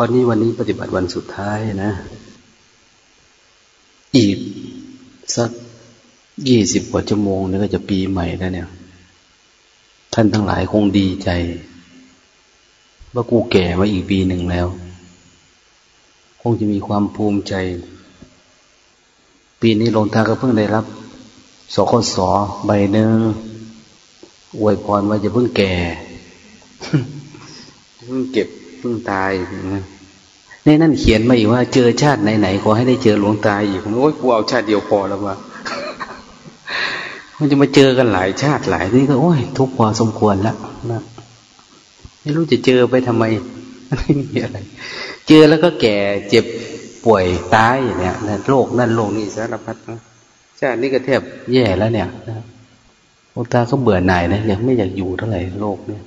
วันนี้วันนี้ปฏิบัติวันสุดท้ายนะ อีกสักยี่สิบกว่าชั่วโมงนี่ก็จะปีใหม่แล้วเนี่ย ท่านทั้งหลายคงดีใจ ว่ากูแก่มาอีกปีหนึ่งแล้ว คงจะมีความภูมิใจ ปีนี้ลงทางก็เพิ่งได้รับสคสใบหนึ่งอวยพรว่าจะเพิ่งแก่เพิ่งเก็บ พิ่งตายในนั่นเขียนมาอีกว่า เจอชาติไหนๆขอให้ได้เจอหลวงตาอีกโอ้ยกูเอาชาติเดียวพอแล้วว่ามันจะมาเจอกันหลายชาติหลายนี่ก็โอ้ย ทุกพอสมควรแล้วนะไม่รู้จะเจอไปทำไมไม่มีอะไร เจอแล้วก็แก่เจ็บป่วยตายอย่างเนี้ยนะโรคนั่นโรคนี่สารพัดนะชาตินี้ก็แทบแย่แล้วเนี่ยนะหลวงตาเขาเบื่อหน่ายนะยากไม่อยากอยู่เท่าไหร่โรคเนี่ย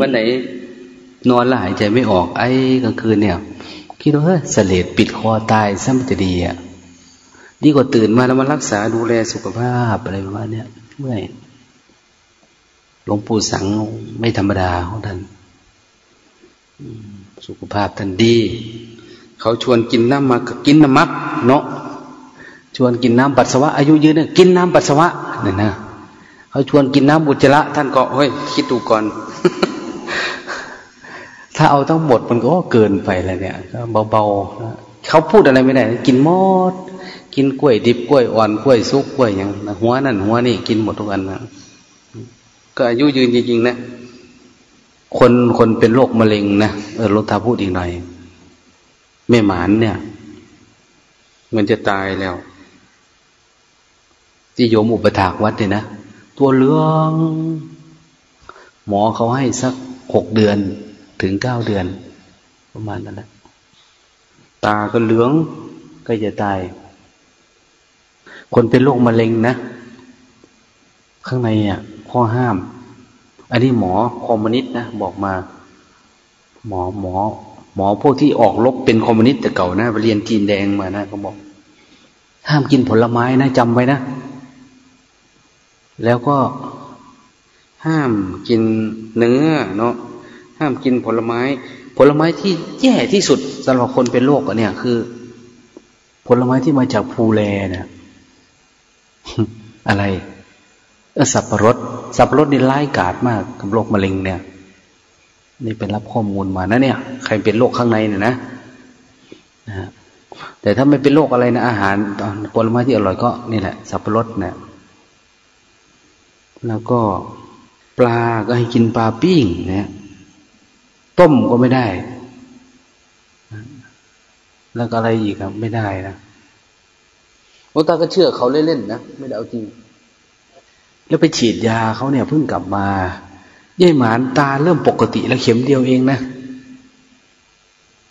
วันไหน นอนแล้วหายใจไม่ออก ไอ้กลางคืนเนี่ยคิดว่าเฮ้ยเสลดปิดคอตายซะมันจะดีอะดีกว่าตื่นมาแล้วมารักษาดูแลสุขภาพอะไรประมาณนี้เมื่อยหลวงปู่สังไม่ธรรมดาของท่านสุขภาพท่านดี เขาชวนกินน้ำมากินน้ำมัก เนาะชวนกินน้ำปัสสาวะอายุยืนเนี่ยกินน้ำปัสสาวะเนี่ยนะเขาชวนกินน้ำบุจระท่านก็เฮ้ยคิดดูก่อน ถ้าเอาทั้งหมดมันก็เกินไปแล้วเนี่ยก็เบาๆเขาพูดอะไรไม่ได้ กินหมด กินกล้วยดิบกล้วยอ่อนกล้วยซุกกล้วยอย่างหัวนั่นหัวนี่กินหมดทุกอันนะก็อายุยืนจริงๆนะคนคนเป็นโรคมะเร็งนะเออรถทาพูดอีกหน่อยแม่หมานเนี่ย มันจะตายแล้วที่โยมอุปถากวัดเนี่ยนะตัวเหลือง หมอเขาให้สักหกเดือน ถึงเก้าเดือน ประมาณนั้นแหละตาก็เหลืองก็จะตาย คนเป็นโรคมะเร็งนะข้างในอะข้อห้าม อันนี้หมอคอมมิวนิสต์นะบอกมา หมอหมอ หมอพวกที่ออกลบเป็นคอมมิวนิสต์แต่เก่านะไปเรียนจีนแดงมานะเขาบอก ห้ามกินผลไม้นะจำไว้นะ แล้วก็ห้ามกินเนื้อเนาะ ห้ามกินผลไม้ ผลไม้ที่แย่ที่สุดสำหรับคนเป็นโรคเนี่ย คือ ผลไม้ที่มาจากภูแลนี่ยอะไรสับปะรด สับปะรดนี่ร้ายกาจมากกับโรคมะเร็งเนี่ย นี่เป็นรับข้อมูลมานะเนี่ย ใครเป็นโรคข้างในเนี่ยนะนะแต่ถ้าไม่เป็นโรคอะไรนะอาหารผลไม้ที่อร่อยก็นี่แหละ สับปะรดเนี่ยแล้วก็ปลาก็ให้กินปลาปิ้งเนี่ย ต้มก็ไม่ได้ แล้วก็อะไรอีกครับ ไม่ได้นะโอตาก็เชื่อเขาเล่นๆนะไม่ได้เอาจริง แล้วไปฉีดยาเขาเนี่ยเพิ่งกลับมาย่ายหมานตาเริ่มปกติแล้วเข็มเดียวเองนะ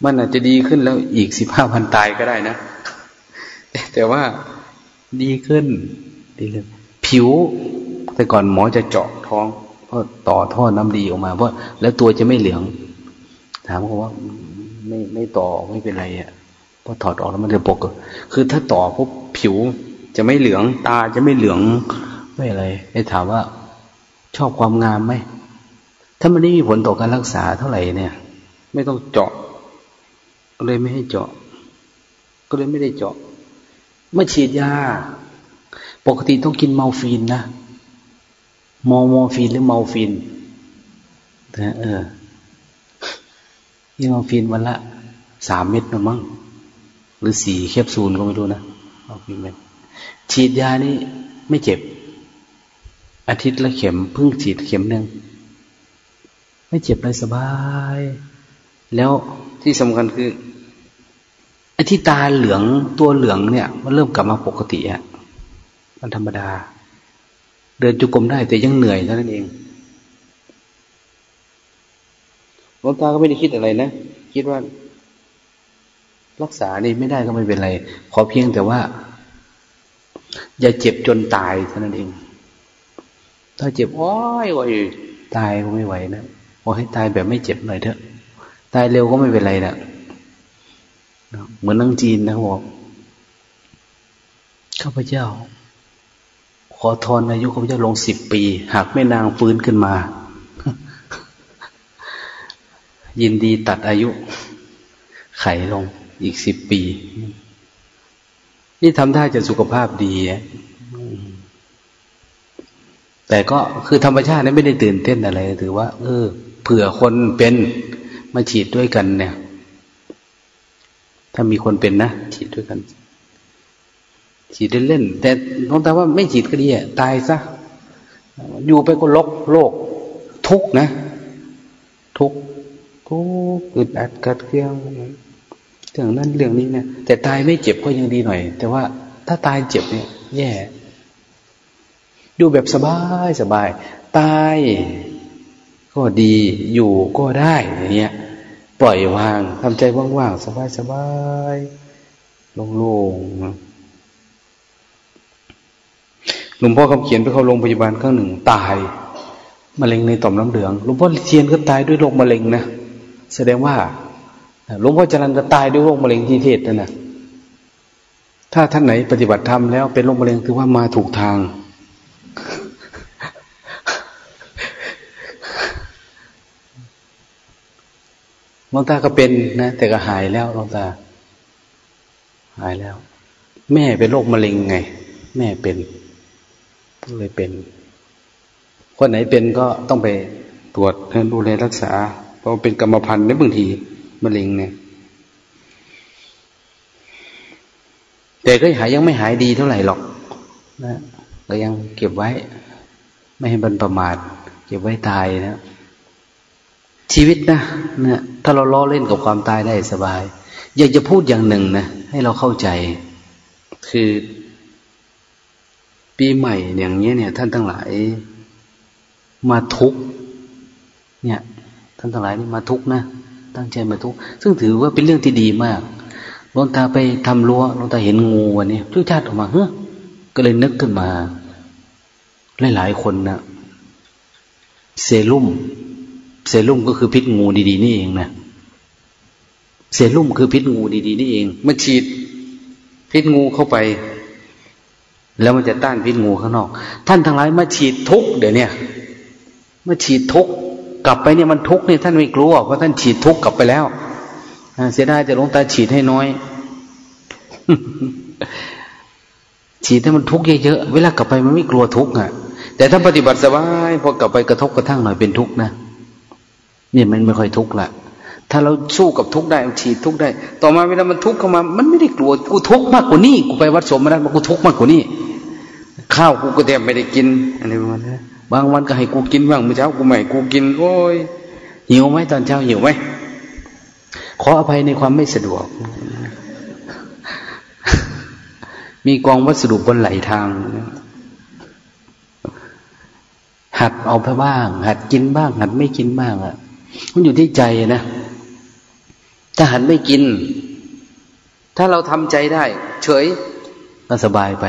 มันอาจจะดีขึ้นแล้วอีกสิบห้าพันตายก็ได้นะแต่ว่าดีขึ้นดีขึ้นผิว แต่ก่อนหมอจะเจาะท้องเพราะต่อท่อน้ำดีออกมาเพราะแล้วตัวจะไม่เหลือง ถามเขาว่าไม่ไม่ต่อไม่เป็นไรอะพอถอดออกแล้วมันจะปก คือถ้าต่อพวกผิวจะไม่เหลืองตาจะไม่เหลืองไม่อะไรไอ้ถามว่า ชอบความงามไหมถ้ามันไม่มีผลต่อการรักษาเท่าไหร่เนี่ย ไม่ต้องเจาะ ก็เลยไม่ให้เจาะ ก็เลยไม่ได้เจาะเมื่อฉีดยา ปกติต้องกินเมาฟีนนะมอมอร์ฟีนหรือมอร์ฟีนนะเออ ยี่มอร์ฟีนวันละสามเม็ดนะมั้งหรือสี่แคปซูลก็ไม่รู้นะมอร์ฟีนเม็ดฉีดยานี่ไม่เจ็บ อาทิตย์ละเข็มเพิ่งฉีดเข็มหนึ่งไม่เจ็บเลยสบาย แล้วที่สำคัญคือไอ้ที่ตาเหลืองตัวเหลืองเนี่ย มันเริ่มกลับมาปกติอะมันธรรมดา เดินจุกรมได้แต่ยังเหนื่อยเท่านั้นเอง หลวงตาก็ไม่ได้คิดอะไรนะ คิดว่า รักษานี่ไม่ได้ก็ไม่เป็นไร ขอเพียงแต่ว่า อย่าเจ็บจนตายเท่านั้นเอง ถ้าเจ็บโอ้ยโอ้ยตายก็ไม่ไหวนะขอให้ตายแบบไม่เจ็บหน่อยเถอะ ตายเร็วก็ไม่เป็นไรนะเหมือนนังจีนนะบอกข้าพเจ้า ขอทอนอายุข้าพเจ้าลงสิบปี หากแม่นางฟื้นขึ้นมา ยินดีตัดอายุ ไขลงอีกสิบปี นี่ทำท่าจะสุขภาพดีแต่ก็คือธรรมชาตินั้นไม่ได้ตื่นเต้นอะไร ถือว่า เออ เผื่อคนเป็นมาฉีดด้วยกันเนี่ย ถ้ามีคนเป็นนะฉีดด้วยกัน ฉีดเล่นๆแต่น้องตาว่าไม่ฉีดก็ดีอะตายซะอยู่ไปก็ลกโลก ทุกนะ ทุก กอึดอัดกัดเกลียวเรื่องนั้นเรื่องนี้เนี่ยแต่ตายไม่เจ็บก็ยังดีหน่อย แต่ว่าถ้าตายเจ็บเนี่ย แย่อยู่แบบสบายสบาย ตายก็ดีอยู่ก็ได้อย่างเงี้ยปล่อยวางทำใจว่างๆสบายสบายโล่งๆหลวงพ่อคำเขียนไปเข้าโรงพยาบาลครั้งหนึ่ง ตายมะเร็งในต่อมน้ำเหลืองหลวงพ่อเทียนก็ตายด้วยโรคมะเร็งนะ แสดงว่าหลวงพ่อจรันก็ตายด้วยโรคมะเร็งที่เทศนั่นนะถ้าท่านไหนปฏิบัติธรรมแล้วเป็นโรคมะเร็งคือว่ามาถูกทางลวงตาก็เป็นนะ แต่ก็หายแล้วลวงตา หายแล้ว แม่เป็นโรคมะเร็งไง แม่เป็นก็เลยเป็น คนไหนเป็นก็ต้องไปตรวจดูแลรักษา เพราะเป็นกรรมพันธุ์ในบางทีมะเร็งเนี่ย แต่ก็หายยังไม่หายดีเท่าไหร่หรอกนะก็ยังเก็บไว้ ไม่ให้บรรประมาท เก็บไว้ตายนะชีวิตนะเนี่ยถ้าเราล้อเล่นกับความตายได้สบาย อยากจะพูดอย่างหนึ่งนะให้เราเข้าใจ คือ ปีใหม่อย่างเงี้เนี่ย ท่านทั้งหลาย มาทุกเนี่ย ท่านทั้งหลายนี่มาทุกนะ ตั้งใจมาทุก ซึ่งถือว่าเป็นเรื่องที่ดีมากลงตาไปทำรั้วลงตาเห็นงูวันนี้ทุกชาติออกมาเฮ้ก็เลยนึกขึ้นมาหลายๆคนนะเซรุ่ม เซรุ่มก็คือพิษงูดีๆนี่เองนะเซรุ่มคือพิษงูดี ๆ นี่เองมันฉีด พิษงูเข้าไป แล้วมันจะต้านพิษงูข้างนอก ท่านทั้งหลายมาฉีดทุกเดี๋ยวนี้มาฉีดทุก กลับไปเนี่ยมันทุกข์เนี่ยท่านไม่กลัวเพราะท่านฉีดทุกข์กลับไปแล้วเสียดายจะลงตาฉีดให้น้อย ฉีดให้มันทุกข์เยอะๆเวลากลับไปมันไม่กลัวทุกข์อะ แต่ถ้าปฏิบัติสบายพอกลับไปกระทบกระทั่งหน่อยเป็นทุกข์นะเนี่ยมันไม่ค่อยทุกข์ละถ้าเราสู้กับทุกข์ได้ฉีดทุกข์ได้ ต่อมาเวลามันทุกข์เข้ามา มันไม่ได้กลัวกูทุกข์มากกว่านี้กูไปวัดสมมาแล้วกูทุกข์มากกว่านี้ข้าวกูก็แทบไม่ได้กินอะไรประมาณนี้ บางวันก็ให้กูกินบ้างเมื่อเช้ากูไม่กูกินโอ้ยหิวไหมตอนเช้าหิวไหมขออภัยในความไม่สะดวก มีกองวัสดุบนไหลทาง หัดเอาไปบ้าง หัดกินบ้าง หัดไม่กินบ้างอะมันอยู่ที่ใจนะ ถ้าหันไม่กิน ถ้าเราทำใจได้ เฉยก็สบายไป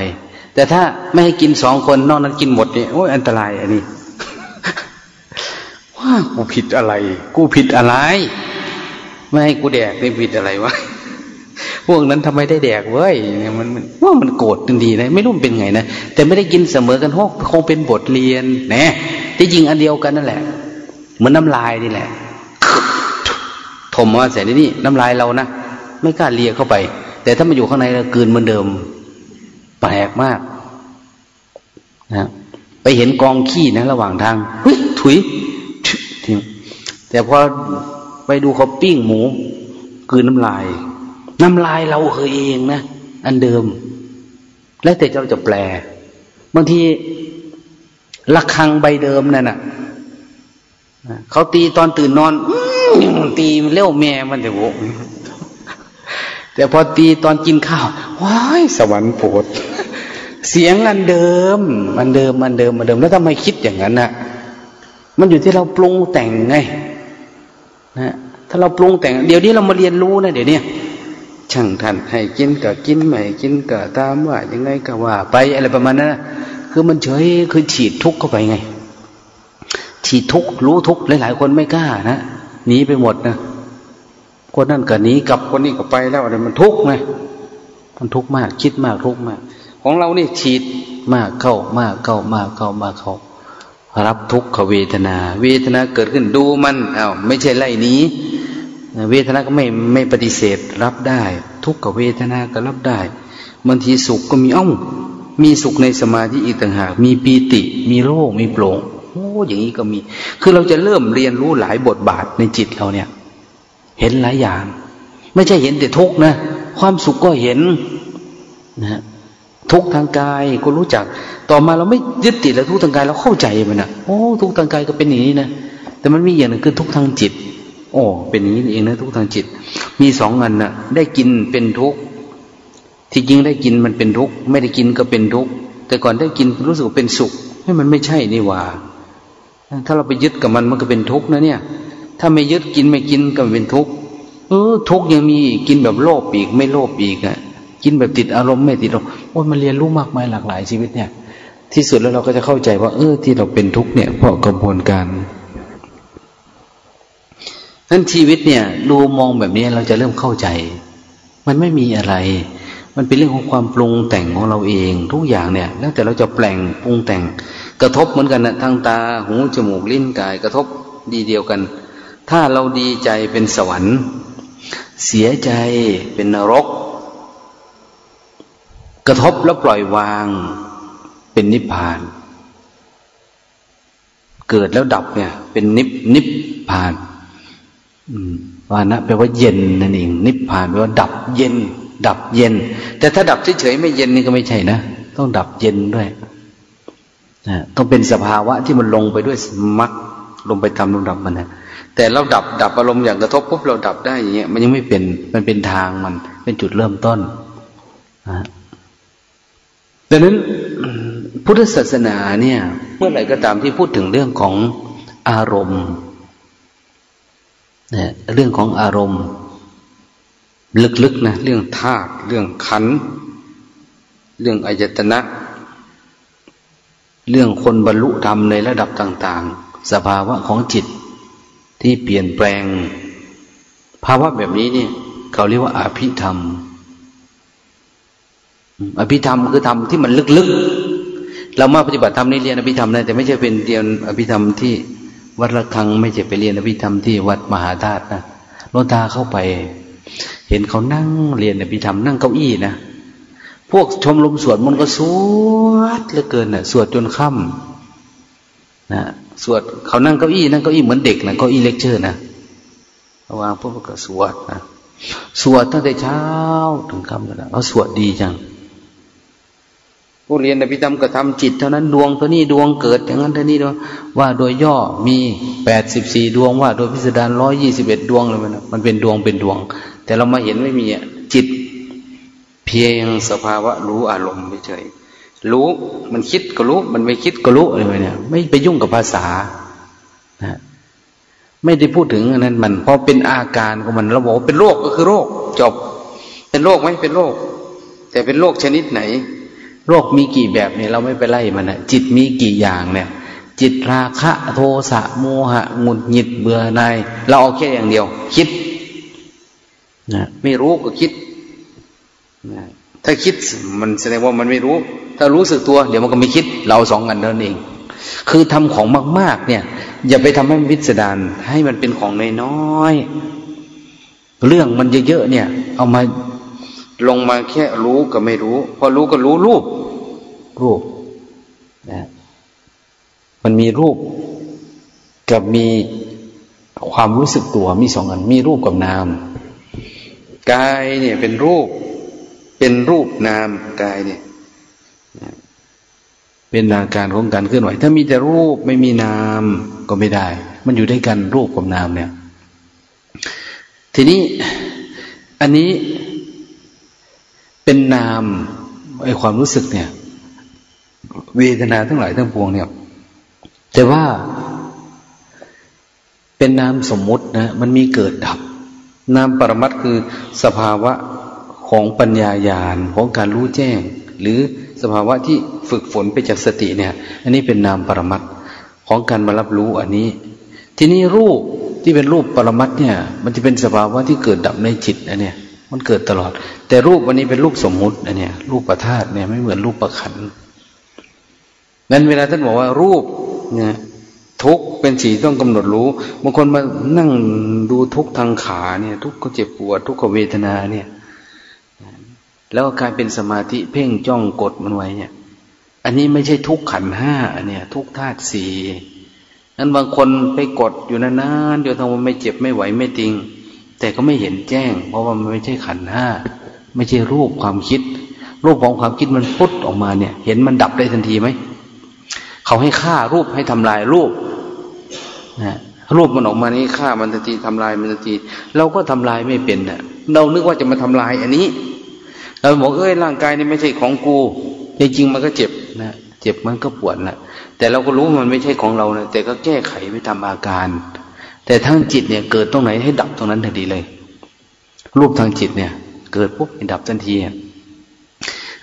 แต่ถ้าไม่ให้กินสองคนนอกนั้นกินหมดเนี่ยโอ้ยอันตรายอันนี้ว่ากูผิดอะไร กูผิดอะไร ไม่ให้กูแดกไม่ผิดอะไรวะพวกนั้นทำไมได้แดกเว้ยเนี่ยมันมันว่ามันโกรธจดีนะไม่รู้เป็นไงนะแต่ไม่ได้กินเสมอกันโกคงเป็นบทเรียนแนะที่จริงอันเดียวกันนั่นแหละเหมือนน้ำลายนี่แหละถมมาใส่ในนี่น้ำลายเรานะไม่กล้าเลียเข้าไป แต่ถ้ามาอยู่ข้างในเรากืนเหมือนเดิมแปลกมาก นะไปเห็นกองขี้นะ ระหว่างทางเฮ้ยถุยทิ้งแต่พอไปดูเขาปิ้งหมูกืนน้ำลาย น้ำลายเราเคยเองนะ อันเดิม แล้วแต่เจ้าจะแปลบางทีระคังใบเดิมนั่นน่ะเขาตีตอนตื่นนอนตีเลี้ยวแม่มันแต่โวแต่พอตีตอนกินข้าวว้ายสวรรค์โปรด เสียงอันเดิมอันเดิมอันเดิมอันเดิม แล้วทำไมคิดอย่างนั้นน่ะ มันอยู่ที่เราปรุงแต่งไงนะถ้าเราปรุงแต่ง เดี๋ยวนี้เรามาเรียนรู้นะเดี๋ยวนี้ช่างท่านให้กินก็กินไม่กินก็ตามว่ายังไงก็ว่า ไปอะไรประมาณนั้นคือมันเฉยคือฉีดทุกข์เข้าไปไง ฉีดทุกข์รู้ทุกข์หลาย ๆ คนไม่กล้านะหนีไปหมดนะคนนั่นก็หนีกับคนนี้ก็ไปแล้วอะไรมันทุกข์ไงมันทุกข์มาก คิดมากทุกข์มาก ของเรานี่ฉีดมากเข้ามากเข้ามากเข้ามากเข้า รับทุกขเวทนา เวทนาเกิดขึ้นดูมันอา้าวไม่ใช่ไล่นี้ เวทนาก็ไม่ไม่ปฏิเสธรับได้ ทุกขเวทนาก็รับได้บางทีสุขก็มีอ้ามีสุขในสมาธิอีกต่างหาก มีปีติ มีโล่งมีโปร่งโอ้อย่างนี้ก็มี คือเราจะเริ่มเรียนรู้หลายบทบาทในจิตเราเนี่ย เห็นหลายอย่าง ไม่ใช่เห็นแต่ทุกนะ ความสุขก็เห็นนะ ทุกทางกายก็รู้จัก ต่อมาเราไม่ยึดติดแล้วทุกทางกายเราเข้าใจมันนะโอ้ทุกทางกายก็เป็นอย่างนี้นะแต่มันมีอย่างหนึ่งคือทุกทางจิต โอ้เป็นอย่างนี้เองนะทุกทางจิต มีสองอันนะได้กินเป็นทุกที่จริงได้กินมันเป็นทุกไม่ได้กินก็เป็นทุกแต่ก่อนได้กินรู้สึกเป็นสุขให้มันไม่ใช่นี่ว่า ถ้าเราไปยึดกับมันมันก็เป็นทุกข์นะเนี่ย ถ้าไม่ยึดกินไม่กินก็เป็นทุกข์เออทุกข์ยังมีกินแบบโลภอีกไม่โลภอีกอะกินแบบติดอารมณ์ไม่ติดอารมณ์ โอ้มันเรียนรู้มากมายหลากหลายชีวิตเนี่ย ที่สุดแล้วเราก็จะเข้าใจว่า เออที่เราเป็นทุกข์เนี่ยเพราะกระบวนการนั้นชีวิตเนี่ยดูมองแบบนี้เราจะเริ่มเข้าใจ มันไม่มีอะไร มันเป็นเรื่องของความปรุงแต่งของเราเอง ทุกอย่างเนี่ย แล้วแต่เราจะแปลงปรุงแต่ง กระทบเหมือนกันนะทางตาหูจมูกลิ้นกาย กระทบดีเดียวกัน ถ้าเราดีใจเป็นสวรรค์ เสียใจเป็นนรก กระทบแล้วปล่อยวางเป็นนิพพาน เกิดแล้วดับเนี่ย เป็นนิพนิพพานวานะแปลว่าเย็นนั่นเอง นิพพานแปลว่า ดับเย็น ดับเย็น แต่ถ้าดับเฉยๆไม่เย็นนี่ก็ไม่ใช่นะต้องดับเย็นด้วยนะต้องเป็นสภาวะที่มันลงไปด้วยมักลงไปทำลำดับมันนะแต่เราดับดับอารมณ์อย่างกระทบปุ๊บเราดับได้อย่างเงี้ยมันยังไม่เป็นมันเป็นทางมันเป็นจุดเริ่มต้นนะ ดังนั้นพุทธศาสนาเนี่ย เมื่อไหร่ก็ตามที่พูดถึงเรื่องของอารมณ์เนี่ยเรื่องของอารมณ์ ลึกๆนะเรื่องธาตุเรื่องขัน เรื่องอายตนะ เรื่องคนบรรลุธรรมในระดับต่าง ๆ สภาวะของจิตที่เปลี่ยนแปลง ภาวะแบบนี้เนี่ย เขาเรียกว่าอภิธรรม อภิธรรมคือธรรมที่มันลึกๆ เรามาปฏิบัติธรรมนี่เรียนอภิธรรมนะแต่ไม่ใช่เป็นเรียนอภิธรรมที่วัดระฆังไม่ใช่ไปเรียนอภิธรรมที่วัดมหาธาตุนะโลตาเข้าไป เห็นเขานั่งเรียนอภิธรรมนั่งเก้าอี้นะพวกชมรมสวดมันก็สวดเหลือเกินนะ่ะ สวดจนค่ำนะสวดเขานั่งเก้าอี้นั่งเก้าอี้เหมือนเด็กนะเก้าอี้เลคเชอร์นะระวางพวกก็สวดนะสวดตั้งแต่เช้าถึงค่ำแล้วนะเขาสวดดีจัง ผู้เรียนอภิธรรมก็ทำจิต เท่านั้นดวงเท่านี้ดวงเกิดอย่างนั้นเท่านี้ดวงว่าโดยย่อมีแปดสิบสี่ดวงว่าโดยพิสดารร้อยยี่สิบเอ็ดดวงเลยมันมันเป็นดวงเป็นดวง แต่เรามาเห็นไม่มีจิต เพียงสภาวะรู้อารมณ์เฉยรู้มันคิดก็รู้ มันไม่คิดก็รู้อะไรเนี่ย ไม่ไปยุ่งกับภาษานะไม่ได้พูดถึงอันนั้นมันพอเป็นอาการของมันเราบอกเป็นโรคก็คือโรคจบ เป็นโรคไหมเป็นโรคแต่เป็นโรคชนิดไหน โรคมีกี่แบบเนี่ยเราไม่ไปไล่มันนะจิตมีกี่อย่างเนี่ย จิตราคะโทสะโมหะงุดหงิดเบื่อในเราเอาแค่อย่างเดียว คิดนะไม่รู้ก็คิดนะถ้าคิดมันแสดงว่ามันไม่รู้ ถ้ารู้สึกตัว เดี๋ยวมันก็ไม่คิด เราสองกันนั่นเอง คือทำของมาก ๆ เนี่ย อย่าไปทำให้มันวิสดารให้มันเป็นของน้อยๆเรื่องมันเยอะๆเนี่ย เอามา ลงมาแค่รู้ก็ไม่รู้ พอรู้ก็รู้รูป รูปนะมันมีรูปกับมีความรู้สึกตัวมีสองอัน มีรูปกับนามกายเนี่ยเป็นรูป เป็นรูปนามกายเนี่ยเป็นอาการของการเคลื่อนไหว ถ้ามีแต่รูปไม่มีนามก็ไม่ได้ มันอยู่ด้วยกันรูปกับนามเนี่ย ทีนี้อันนี้ เป็นนามไอความรู้สึกเนี่ย เวทนาทั้งหลายทั้งปวงเนี่ย แต่ว่าเป็นนามสมมตินะ มันมีเกิดดับ นามปรมัตคือสภาวะของปัญญาญาณของการรู้แจ้ง หรือสภาวะที่ฝึกฝนไปจากสติเนี่ย อันนี้เป็นนามปรมัตของการมารับรู้อันนี้ ทีนี้รูปที่เป็นรูปปรมัตเนี่ย มันจะเป็นสภาวะที่เกิดดับในจิตอันเนี้ย มันเกิดตลอด แต่รูปวันนี้เป็นรูปสมมุตินเนี่ยรูปประธาตเนี่ยไม่เหมือนรูปประขันนั้นเวลาท่านบอกว่ารูปเนี่ยทุกเป็นสีต้องกำหนดรู้บางคนมานั่งดูทุกทางขาเนี่ย ทุกก็เจ็บปวดทุกขเวทนาเนี่ย แล้วกลายเป็นสมาธิเพ่งจ้องกดมันไว้เนี่ย อันนี้ไม่ใช่ทุกขันห้าเนี่ยทุกธาตุสี่นั้นบางคนไปกดอยู่นานๆเดี๋ยวทำว่าไม่เจ็บไม่ไหวไม่ติง แต่ก็ไม่เห็นแจ้ง เพราะว่ามันไม่ใช่ขันห้าไม่ใช่รูปความคิด รูปของความคิดมันพุทออกมาเนี่ย เห็นมันดับได้ทันทีไหมเขาให้ฆ่ารูปให้ทำลายรูปนะรูปมันออกมานี้ฆ่ามันทันทีทำลายมันทันที เราก็ทำลายไม่เป็นนะเรานึกว่าจะมาทำลายอันนี้เราบอกเอ้ยร่างกายนี่ไม่ใช่ของกูจริงๆมันก็เจ็บนะเจ็บมันก็ปวดนะแต่เราก็รู้มันไม่ใช่ของเรานะแต่ก็แก้ไขไม่ทำอาการ แต่ทั้งจิตเนี่ยเกิดตรงไหนให้ดับตรงนั้นทันทีเลย รูปทางจิตเนี่ย เกิดปุ๊บดับทันที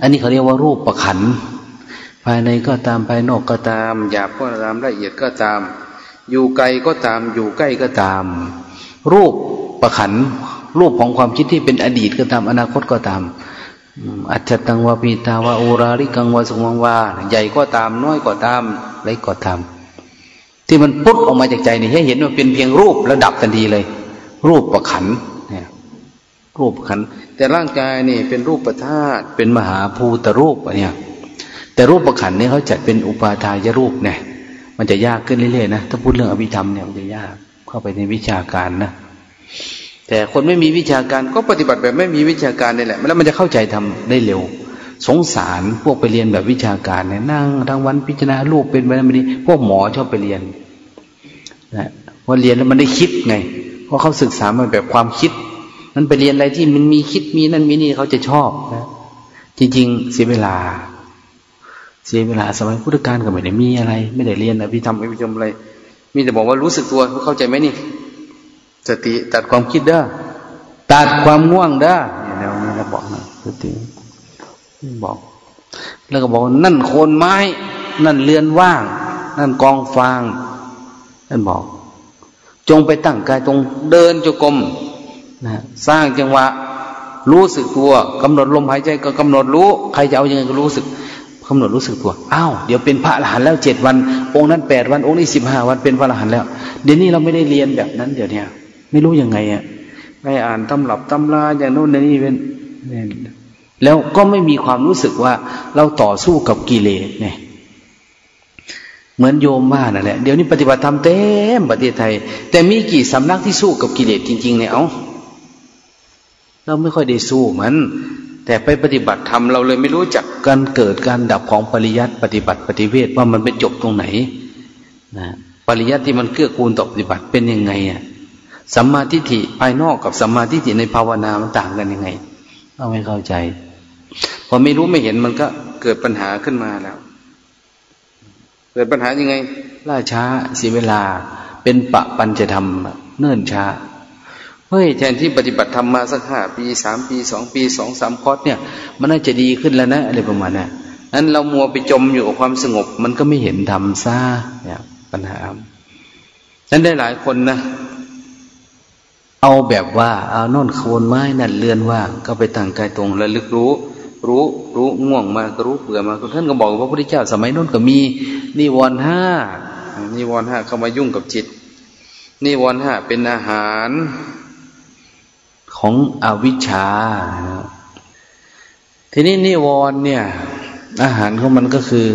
อันนี้เขาเรียกว่ารูปประขันภายในก็ตามภายนอกก็ตามหยาบก็ตามละเอียดก็ตาม อยู่ไกลก็ตามอยู่ใกล้ก็ตาม รูปประขันรูปของความคิดที่เป็นอดีตก็ตามอนาคตก็ตาม อัจฉตังวาปีตาวาโอราริกังวาสุงวังวาใหญ่ก็ตามน้อยก็ตามเล็กก็ตาม ที่มันพุทออกมาจากใจนี่ให้เห็นว่าเป็นเพียงรูประดับทันทีเลย รูปประขันเนี่ยรูปขัน แต่ร่างกายนี่เป็นรูปประธาตเป็นมหาภูตรูปเนี่ย แต่รูปประขันนี่เขาจัดเป็นอุปาทายรูปเนี่ย มันจะยากขึ้นเรื่อยๆนะถ้าพูดเรื่องอภิธรรมเนี่ยมันจะยากเข้าไปในวิชาการนะแต่คนไม่มีวิชาการก็ปฏิบัติแบบไม่มีวิชาการนี่แหละแล้วมันจะเข้าใจทำได้เร็ว สงสารพวกไปเรียนแบบวิชาการเนี่ยนั่งทั้งวันพิจารณารูปเป็นไปไม่ดีพวกหมอชอบไปเรียนนะว่าเรียนแล้วมันได้คิดไง เพราะเขาศึกษามาแบบความคิด นั้นไปเรียนอะไรที่มันมีคิดมีนั่นมีนี่เขาจะชอบนะจริงๆเสียเวลา เสียเวลาสมัยพุทธกาลก็ไม่ได้มีอะไร ไม่ได้เรียนอภิธรรมอภิธรรมอะไร มีแต่บอกว่ารู้สึกตัวเข้าใจไหมนี่สติตัดความคิดเด้อตัดความง่วงเด้อแนวนี้เราบอกนะสติ บอก แล้วก็บอกนั่นโคนไม้ นั่นเรือนว่าง นั่นกองฟางนั่นบอก จงไปตั้งกายตรงเดินจงกรมนะสร้างจังหวะ รู้สึกตัวกำหนดลมหายใจก็กำหนดรู้ ใครจะเอาอยังไงก็รู้สึกกำหนดรู้สึกตัวอ้าวเดี๋ยวเป็นพระอรหันต์แล้วเจ็ดวัน องค์นั้นแปดวันองค์นี้สิบห้าวันเป็นพระอรหันต์แล้ว เดี๋ยวนี้เราไม่ได้เรียนแบบนั้นเดี๋ยวนี้ไม่รู้ยังไงอะไม่อ่านตำรับตำราอย่างโน้นนี่เป็น แล้วก็ไม่มีความรู้สึกว่าเราต่อสู้กับกิเลสเนี่ยเหมือนโยมบ้านนั่นแหละเดี๋ยวนี้ปฏิบัติธรรมเต็มประเทศไทย แต่มีกี่สำนักที่สู้กับกิเลสจริง ๆ เนี่ยเอาเราไม่ค่อยได้สู้มัน แต่ไปปฏิบัติธรรมเราเลยไม่รู้จักการเกิดการดับของปริยัติปฏิบัติปฏิเวทว่ามันไปจบตรงไหนนะปริยัติที่มันเกื้อกูลต่อปฏิบัติเป็นยังไงอะสัมมาทิฏฐิภายนอกกับสัมมาทิฏฐิในภาวนามันต่างกันยังไงเราไม่เข้าใจ พอไม่รู้ไม่เห็นมันก็เกิดปัญหาขึ้นมาแล้ว เกิดปัญหายังไง ล่าช้าเสียเวลา เป็นปะปัญจะทำเนิ่นช้าเฮ้ยแทนที่ปฏิบัติธรรมมาสักห้าปีสามปีสองปีสองสามคอร์สเนี่ย มันน่าจะดีขึ้นแล้วนะอะไรประมาณนั้นนั้นเรามัวไปจมอยู่กับความสงบ มันก็ไม่เห็นธรรมซาเนี่ย ปัญหานั้นได้หลายคนนะเอาแบบว่าเอาน่นโคนไม้นั่นเลื่อนว่างก็ไปตั้งกายตรงระลึกรู้ รู้รู้ง่วงมาก็รู้เบื่อมาท่านก็บอกว่าพระพุทธเจ้า สมัยโน้นก็มีนิวรณ์ห้านิวรณ์ห้าเข้ามายุ่งกับจิตนิวรณ์ห้าเป็นอาหารของอวิชชา ทีนี้นิวรณ์เนี่ย อาหารของมันก็คือ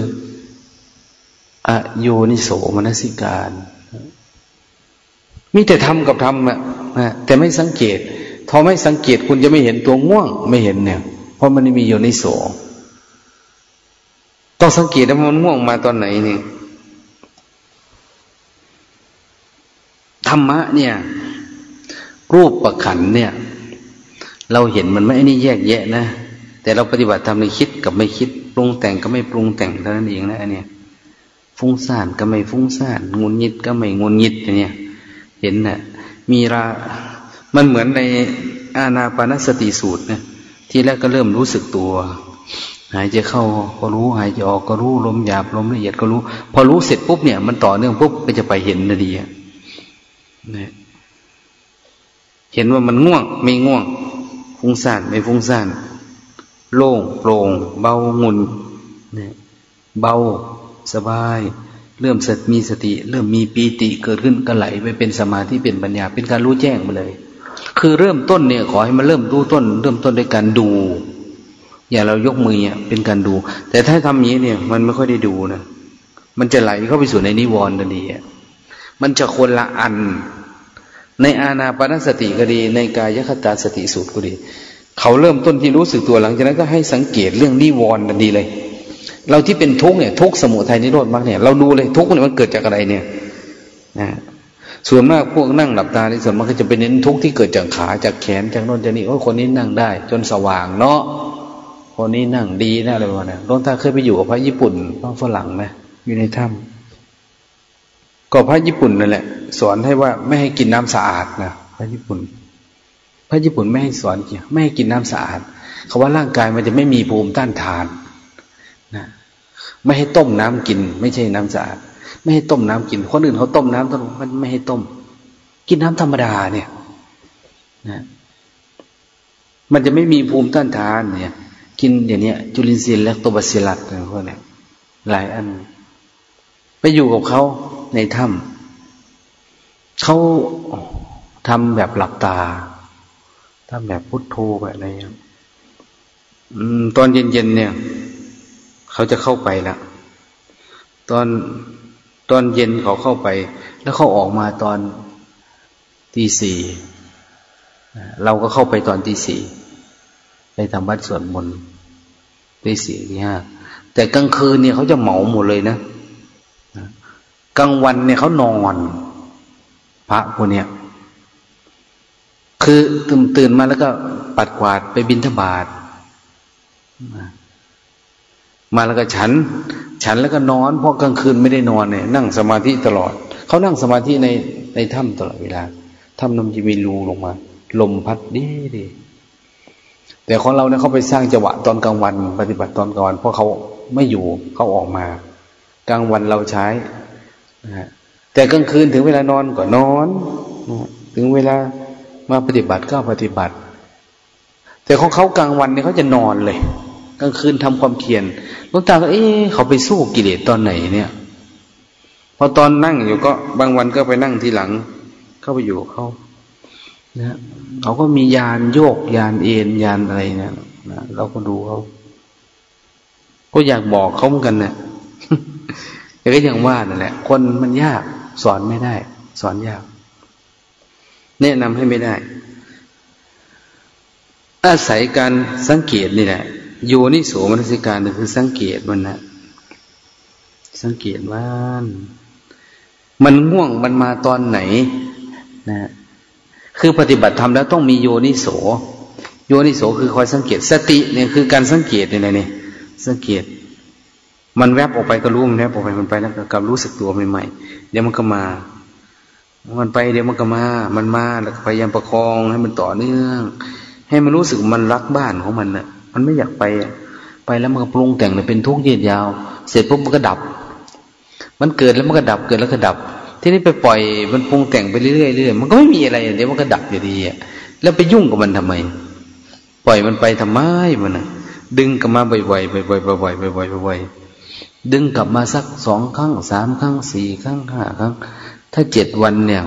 อโยนิโสมนสิการ มีแต่ทำกับทำอะแต่ไม่สังเกตพอไม่สังเกตคุณจะไม่เห็นตัวง่วง ไม่เห็นเนี่ย เพราะมันไม่มีโยนิโสต้องสังเกตว่ามันง่วงมาตอนไหนนี่ธรรมะเนี่ย รูปประขันเนี่ย เราเห็นมันไม่นี่แยกแยะนะแต่เราปฏิบัติทำในคิดกับไม่คิดปรุงแต่งก็ไม่ปรุงแต่งเท่านั้นเองนะอันเนี้ยฟุ้งซ่านก็ไม่ฟุ้งซ่านงุนยิดก็ไม่งุนยิดเนี่ย เห็นนะ่ะมีรา มันเหมือนในอาณาปานสติสูตรนะ ที่แรกก็เริ่มรู้สึกตัว หายใจเข้าก็รู้หายใจออกก็รู้ลมหยาบลมละเอียดก็รู้ พอรู้เสร็จปุ๊บเนี่ย มันต่อเนื่องปุ๊บก็จะไปเห็นนาดีนี่เห็นว่ามันง่วงไม่ง่วง ฟุ้งซ่านไม่ฟุ้งซ่านโล่งโปร่ง เบางุนนี่ยเบาสบาย เริ่มมีสติ เริ่มมีปีติเกิดขึ้นก็ไหลไปเป็นสมาธิเป็นปัญญา เป็นการรู้แจ้งไปเลย คือเริ่มต้นเนี่ย ขอให้มันเริ่มรู้ต้น เริ่มต้นด้วยการดู อย่าเรายกมือเนี่ยเป็นการดู แต่ถ้าทำอย่างนี้เนี่ย มันไม่ค่อยได้ดูนะมันจะไหลเข้าไปสู่ในนิวรณ์ทันทีมันจะคนละอัน ในอาณาปณสติก็ดี ในกายคตาสติสูตรก็ดี เขาเริ่มต้นที่รู้สึกตัวหลังจากนั้นก็ให้สังเกตเรื่องนิวรณ์ทันทีเลย เราที่เป็นทุกข์เนี่ย ทุกข์สมุทัยนิโรธมากเนี่ยเราดูเลยทุกข์เนี่ยมันเกิดจากอะไรเนี่ยนะ ส่วนมากพวกนั่งหลับตาในส่วนมันก็จะเป็นเน้นทุกข์ที่เกิดจากขาจากแขนจากโน่นจากนี่โอ้คนนี้นั่งได้ จนสว่างเนาะคนนี้นั่งดีนะอะไรประมาณนี้หลวงตาเคยไปอยู่กับพระญี่ปุ่นพระฝรั่งไหมอยู่ในถ้ำก็พระญี่ปุ่นนั่นแหละ สอนให้ว่าไม่ให้กินน้ำสะอาดนะพระญี่ปุ่น พระญี่ปุ่นไม่ให้สอนไม่ให้กินน้ำสะอาดเขาว่าร่างกายมันจะไม่มีภูมิต้านทานนะไม่ให้ต้มน้ำกิน ไม่ใช่น้ำสะอาด ไม่ให้ต้มน้ำกินคนอื่นเขาต้มน้ำต้นมันไม่ให้ต้ม กินน้ำธรรมดาเนี่ยนะมันจะไม่มีภูมิต้านทานเนี่ย กินอย่างเนี้ย จุลินทรีย์และตัวบาซิลัสอะไรพวกนี้หลายอัน ไปอยู่กับเขาในถ้ำเขาทำแบบหลับตาทำแบบพุทโธแบบอะไรตอนเย็นๆเนี่ย เขาจะเข้าไปละตอน ตอนเย็นเขาเข้าไป แล้วเขาออกมาตอนตีสี่เราก็เข้าไปตอนตีสี่ไปทำวัดสวดมนต์ตีสี่ที่ห้าแต่กลางคืนเนี่ยเขาจะเหมาหมดเลยนะกลางวันเนี่ยเขานอน พระพวกเนี้ยคือตื่นตื่นมาแล้วก็ปัดกวาดไปบินทบาทมาแล้วก็ฉัน ฉันแล้วก็นอนเพราะกลางคืนไม่ได้นอนเนี่ยนั่งสมาธิตลอด เขานั่งสมาธิในในถ้ำตลอดเวลาถ้ำน้ำจะมีรูลงมา ลมพัดดีดีแต่ของเราเนี่ยเขาไปสร้างจังหวะตอนกลางวัน ปฏิบัติตอนกลางวันเพราะเขาไม่อยู่เขาออกมา กลางวันเราใช้แต่กลางคืนถึงเวลานอนก็นอนถึงเวลามาปฏิบัติก็ปฏิบัติ แต่ของเขากลางวันเนี่ยเขาจะนอนเลย กลางคืนทำความเพียรหลวงตาก็เอ๊ะเขาไปสู้กิเลสตอนไหนเนี่ยพอตอนนั่งอยู่ก็บางวันก็ไปนั่งทีหลัง เข้าไปอยู่เขานะเขาก็มียานโยกยานเอ็นยานอะไรเนี่ยนะเราก็ดูเขาก็อยากบอกเขาเหมือนกันเนะแต่ก็ยังว่านั่นแหละ คนมันยากสอนไม่ได้ สอนยาก แนะนำให้ไม่ได้ อาศัยการสังเกตนี่แหละ โยนิโสมนสิการคือสังเกตมันนะสังเกตว่ามันง่วงมันมาตอนไหนนะคือปฏิบัติธรรมแล้วต้องมีโยนิโส โยนิโสคือคอยสังเกต สติเนี่ยคือการสังเกตเนี่ยนี่สังเกต มันแวบออกไปก็รู้มันแวบออกไปมันไปแล้วกับรู้สึกตัวใหม่ๆเดี๋ยวมันก็มา มันไปเดี๋ยวมันก็มา มันมาแล้วพยายามประคองให้มันต่อเนื่อง ให้มันรู้สึกมันรักบ้านของมันน่ะ มันไม่อยากไป ไปแล้วมันก็ปรุงแต่งเลยเป็นทุกข์ยืดยาว เสร็จปุ๊บมันก็ดับ มันเกิดแล้วมันก็ดับ เกิดแล้วก็ดับ ที่นี้ไปปล่อยมันปรุงแต่งไปเรื่อยๆเรื่อยมันก็ไม่มีอะไรเดี๋ยวมันก็ดับอยู่ดีอะ แล้วไปยุ่งกับมันทำไม ปล่อยมันไปทำไมมันน่ะ ดึงกลับมาบ่อยๆบ่อยๆบ่อยๆบ่อยๆบ่อยๆดึงกลับมาสักสองครั้งสามครั้งสี่ครั้งห้าครั้ง ถ้าเจ็ดวันเนี่ย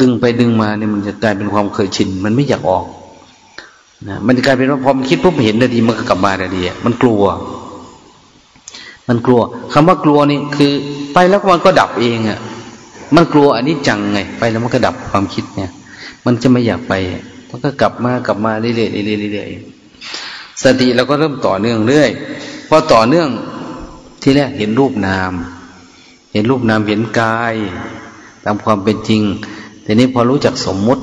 ดึงไปดึงมาเนี่ยมันจะกลายเป็นความเคยชิน มันไม่อยากออก นะมันกลายเป็นว่าพอมันคิดปุ๊บเห็นนทีมันก็กลับมานทีมันกลัว มันกลัวคำว่ากลัวนี่คือ ไปแล้วมันก็ดับเองอะ มันกลัวอันนี้จังไง ไปแล้วมันก็ดับความคิดเนี่ย มันจะไม่อยากไปมันก็กลับมากลับมาเรื่อยๆเรื่อยๆเรื่อยๆสติเราก็เริ่มต่อเนื่องเรื่อยพอต่อเนื่องที่แรกเห็นรูปนาม เห็นรูปนามเห็นกาย ตามความเป็นจริง แต่นี้พอรู้จักสมมุติ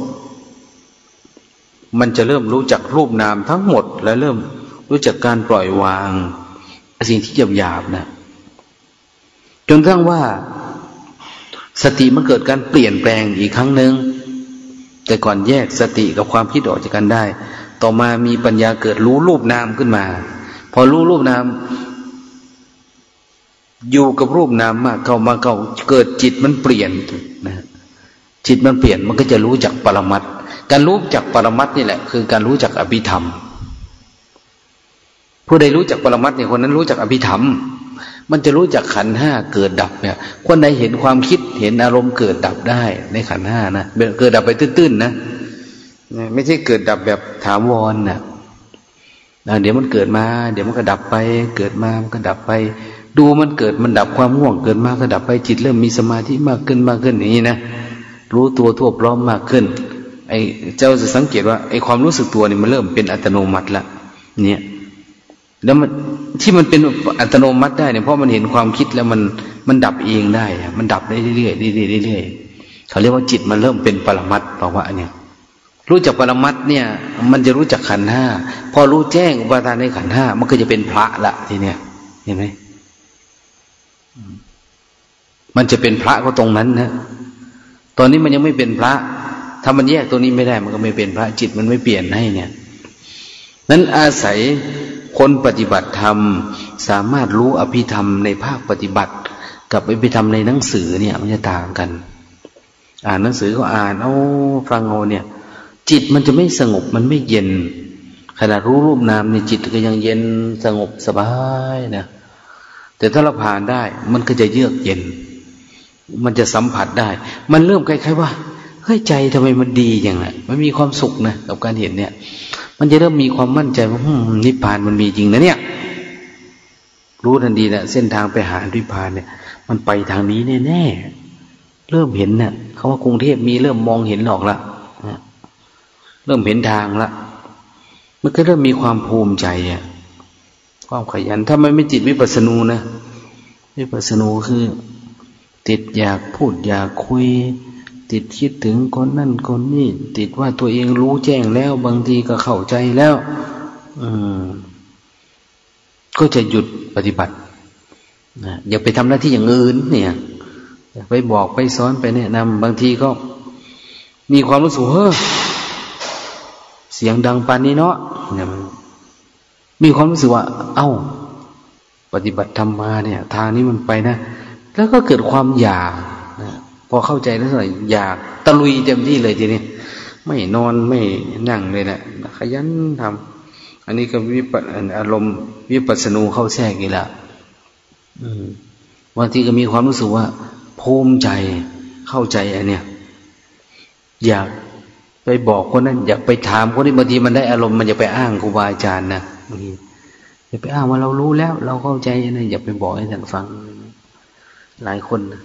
มันจะเริ่มรู้จักรูปนามทั้งหมด และเริ่มรู้จักการปล่อยวาง สิ่งที่หยาบๆนะจนกระทั่งว่า สติมันเกิดการเปลี่ยนแปลงอีกครั้งหนึ่งแต่ก่อนแยกสติกับความคิดออกจากกันได้ ต่อมามีปัญญาเกิดรู้รูปนามขึ้นมา พอรู้รูปนาม อยู่กับรูปนามมากเข้ามาเข้าเกิดจิตมันเปลี่ยนนะจิตมันเปลี่ยนมันก็จะรู้จักปรมัต การรู้จักปรมัตนี่แหละ คือการรู้จักอภิธรรม ผู้ใดรู้จักปรมัตเนี่ยคนนั้นรู้จักอภิธรรม มันจะรู้จักขันห้าเกิดดับเนี่ย คนใดเห็นความคิดเห็นอารมณ์เกิดดับได้ในขันห้านะเกิดดับไปตื้นๆนะไม่ใช่เกิดดับแบบถาวรนะเดี๋ยวมันเกิดมา เดี๋ยวมันก็ดับไป เกิดมามันก็ดับไป ดูมันเกิดมันดับความง่วงเกิดมาก็ดับไปจิตเริ่มมีสมาธิมากขึ้นมากขึ้นอย่างนี้นะรู้ตัวทั่วพร้อมมากขึ้น ไอ้เจ้าจะสังเกตว่าไอ้ความรู้สึกตัวนี่มันเริ่มเป็นอัตโนมัติละเนี่ย แล้วมันที่มันเป็นอัตโนมัติได้เนี่ยเพราะมันเห็นความคิดแล้วมันมันดับเองได้ มันดับได้เรื่อยๆเรื่อยๆเรื่อยๆเขาเรียกว่าจิตมันเริ่มเป็นปรมัตเพราว่าเนี่ย รู้จักปรมัตเนี่ย มันจะรู้จักขันห้าพอรู้แจ้งอุปาทานในขันห้ามันก็จะเป็นพระละทีเนี้ยเห็นไหมมันจะเป็นพระก็ตรงนั้นนะตอนนี้มันยังไม่เป็นพระ ถ้ามันแยกตัวนี้ไม่ได้มันก็ไม่เป็นพระจิตมันไม่เปลี่ยนให้เนี่ย นั้นอาศัยคนปฏิบัติธรรม สามารถรู้อภิธรรมในภาคปฏิบัติ กับอภิธรรมในหนังสือเนี่ย มันจะต่างกัน อ่านหนังสือก็อ่านเอาฟังเอาเนี่ย จิตมันจะไม่สงบมันไม่เย็นขณะรู้รูปนามเนี่ยจิตก็ยังเย็นสงบสบายนะแต่ถ้าเราผ่านได้ มันก็จะเยือกเย็น มันจะสัมผัสได้ มันเริ่มคล้ายๆว่า เฮ้ยใจทำไมมันดีอย่างไรมันมีความสุขนะกับการเห็นเนี่ย มันจะเริ่มมีความมั่นใจว่านิพพานมันมีจริงนะเนี่ย รู้ทันทีนะเส้นทางไปหานิพพานเนี่ย มันไปทางนี้แน่ๆเริ่มเห็นเนะ่ยเขาว่ากรุงเทพมีเริ่มมองเห็นหรอกละเริ่มเห็นทางละมันก็เริ่มมีความภูมิใจอะความขยัน ถ้าไมันไม่จิตวิปัสสนูนะวิปัสสนูคือ ติดอยากพูดอยากคุย ติดคิดถึงคนนั่นคนนี้ติดว่าตัวเองรู้แจ้งแล้ว บางทีก็เข้าใจแล้วอืมก็จะหยุดปฏิบัตินะอย่าไปทำหน้าที่อย่างอื่น เนี่ยอย่าไปบอกไปสอนไปแนะนำบางทีก็ มีความรู้สึกเฮ้อเสียงดังปานนี้เนาะเนี่ยมีความรู้สึกว่า เอ้า ปฏิบัติธรรมมาเนี่ย ทางนี้มันไปนะ แล้วก็เกิดความอยาก อเข้าใจแล้วหน่อยอยากตะลุยเต็มที่เลยทีนี้ไม่นอนไม่นั่งเลยนะขยันทำอันนี้ก็วิปัอารมณ์วิปัสสนูเข้าแทรกอีกแล้วบางทีก็มีความรู้สึกว่าภูมิใจเข้าใจอันเนี้ยอยากไปบอกคนนั้น อยากไปถามคนนี้บางทีมันได้อารมณ์มันจะไปอ้างครูบาอาจารย์นะบางทีอย่าไปอ้างว่าเรารู้แล้ว เราเข้าใจนะอย่าไปบอกให้ท่านฟัง หลายคนนะ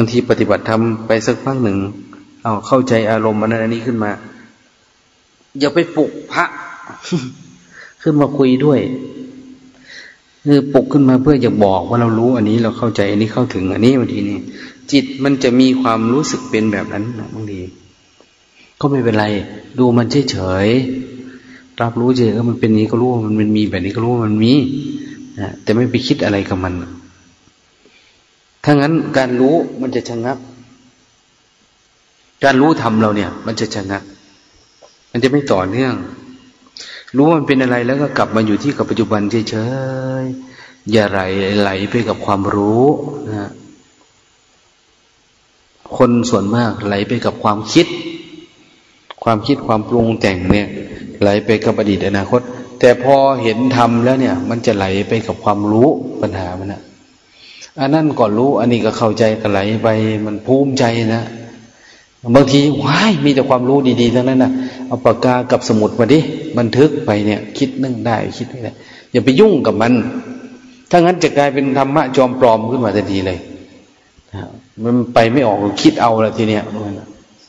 างทีปฏิบัติธรรมไปสักพักหนึ่ง เอาเข้าใจอารมณ์อันนั้นอันนี้ขึ้นมา อย่าไปปลุกพระ ขึ้นมาคุยด้วยคือปลุกขึ้นมาเพื่อจะบอกว่าเรารู้อันนี้เราเข้าใจอันนี้เข้าถึงอันนี้บางทีนี่จิตมันจะมีความรู้สึกเป็นแบบนั้นนะบางทีก็ไม่เป็นไร ดูมันเฉยเฉยรับรู้เฉยก็มันเป็นนี้ก็รู้ว่ามันมีแบบนี้ก็รู้มันมีนะแต่ไม่ไปคิดอะไรกับมัน ถ้างั้นการรู้มันจะชะงัก การรู้ทำเราเนี่ย มันจะชะงัก มันจะไม่ต่อเนื่อง รู้มันเป็นอะไรแล้วก็กลับมาอยู่ที่กับปัจจุบันเฉยๆ อย่าไหลไหลไปกับความรู้นะคนส่วนมากไหลไปกับความคิด ความคิดความปรุงแต่งเนี่ย ไหลไปกับอดีตอนาคต แต่พอเห็นทำแล้วเนี่ย มันจะไหลไปกับความรู้ปัญหามันนะ อันนั้นก็รู้ อันนี้ก็เข้าใจก็ไหลไป มันภูมิใจนะบางทีว้ายมีแต่ความรู้ดีๆทั้งนั้นนะเอาปากกากับสมุดมาดิบันทึกไปเนี่ย คิดนึ่งได้ คิดไม่ได้อย่าไปยุ่งกับมัน ถ้างั้นจะกลายเป็นธรรมะจอมปลอมขึ้นมาทันทีเลยมันไปไม่ออกคิดเอาละทีเนี้ย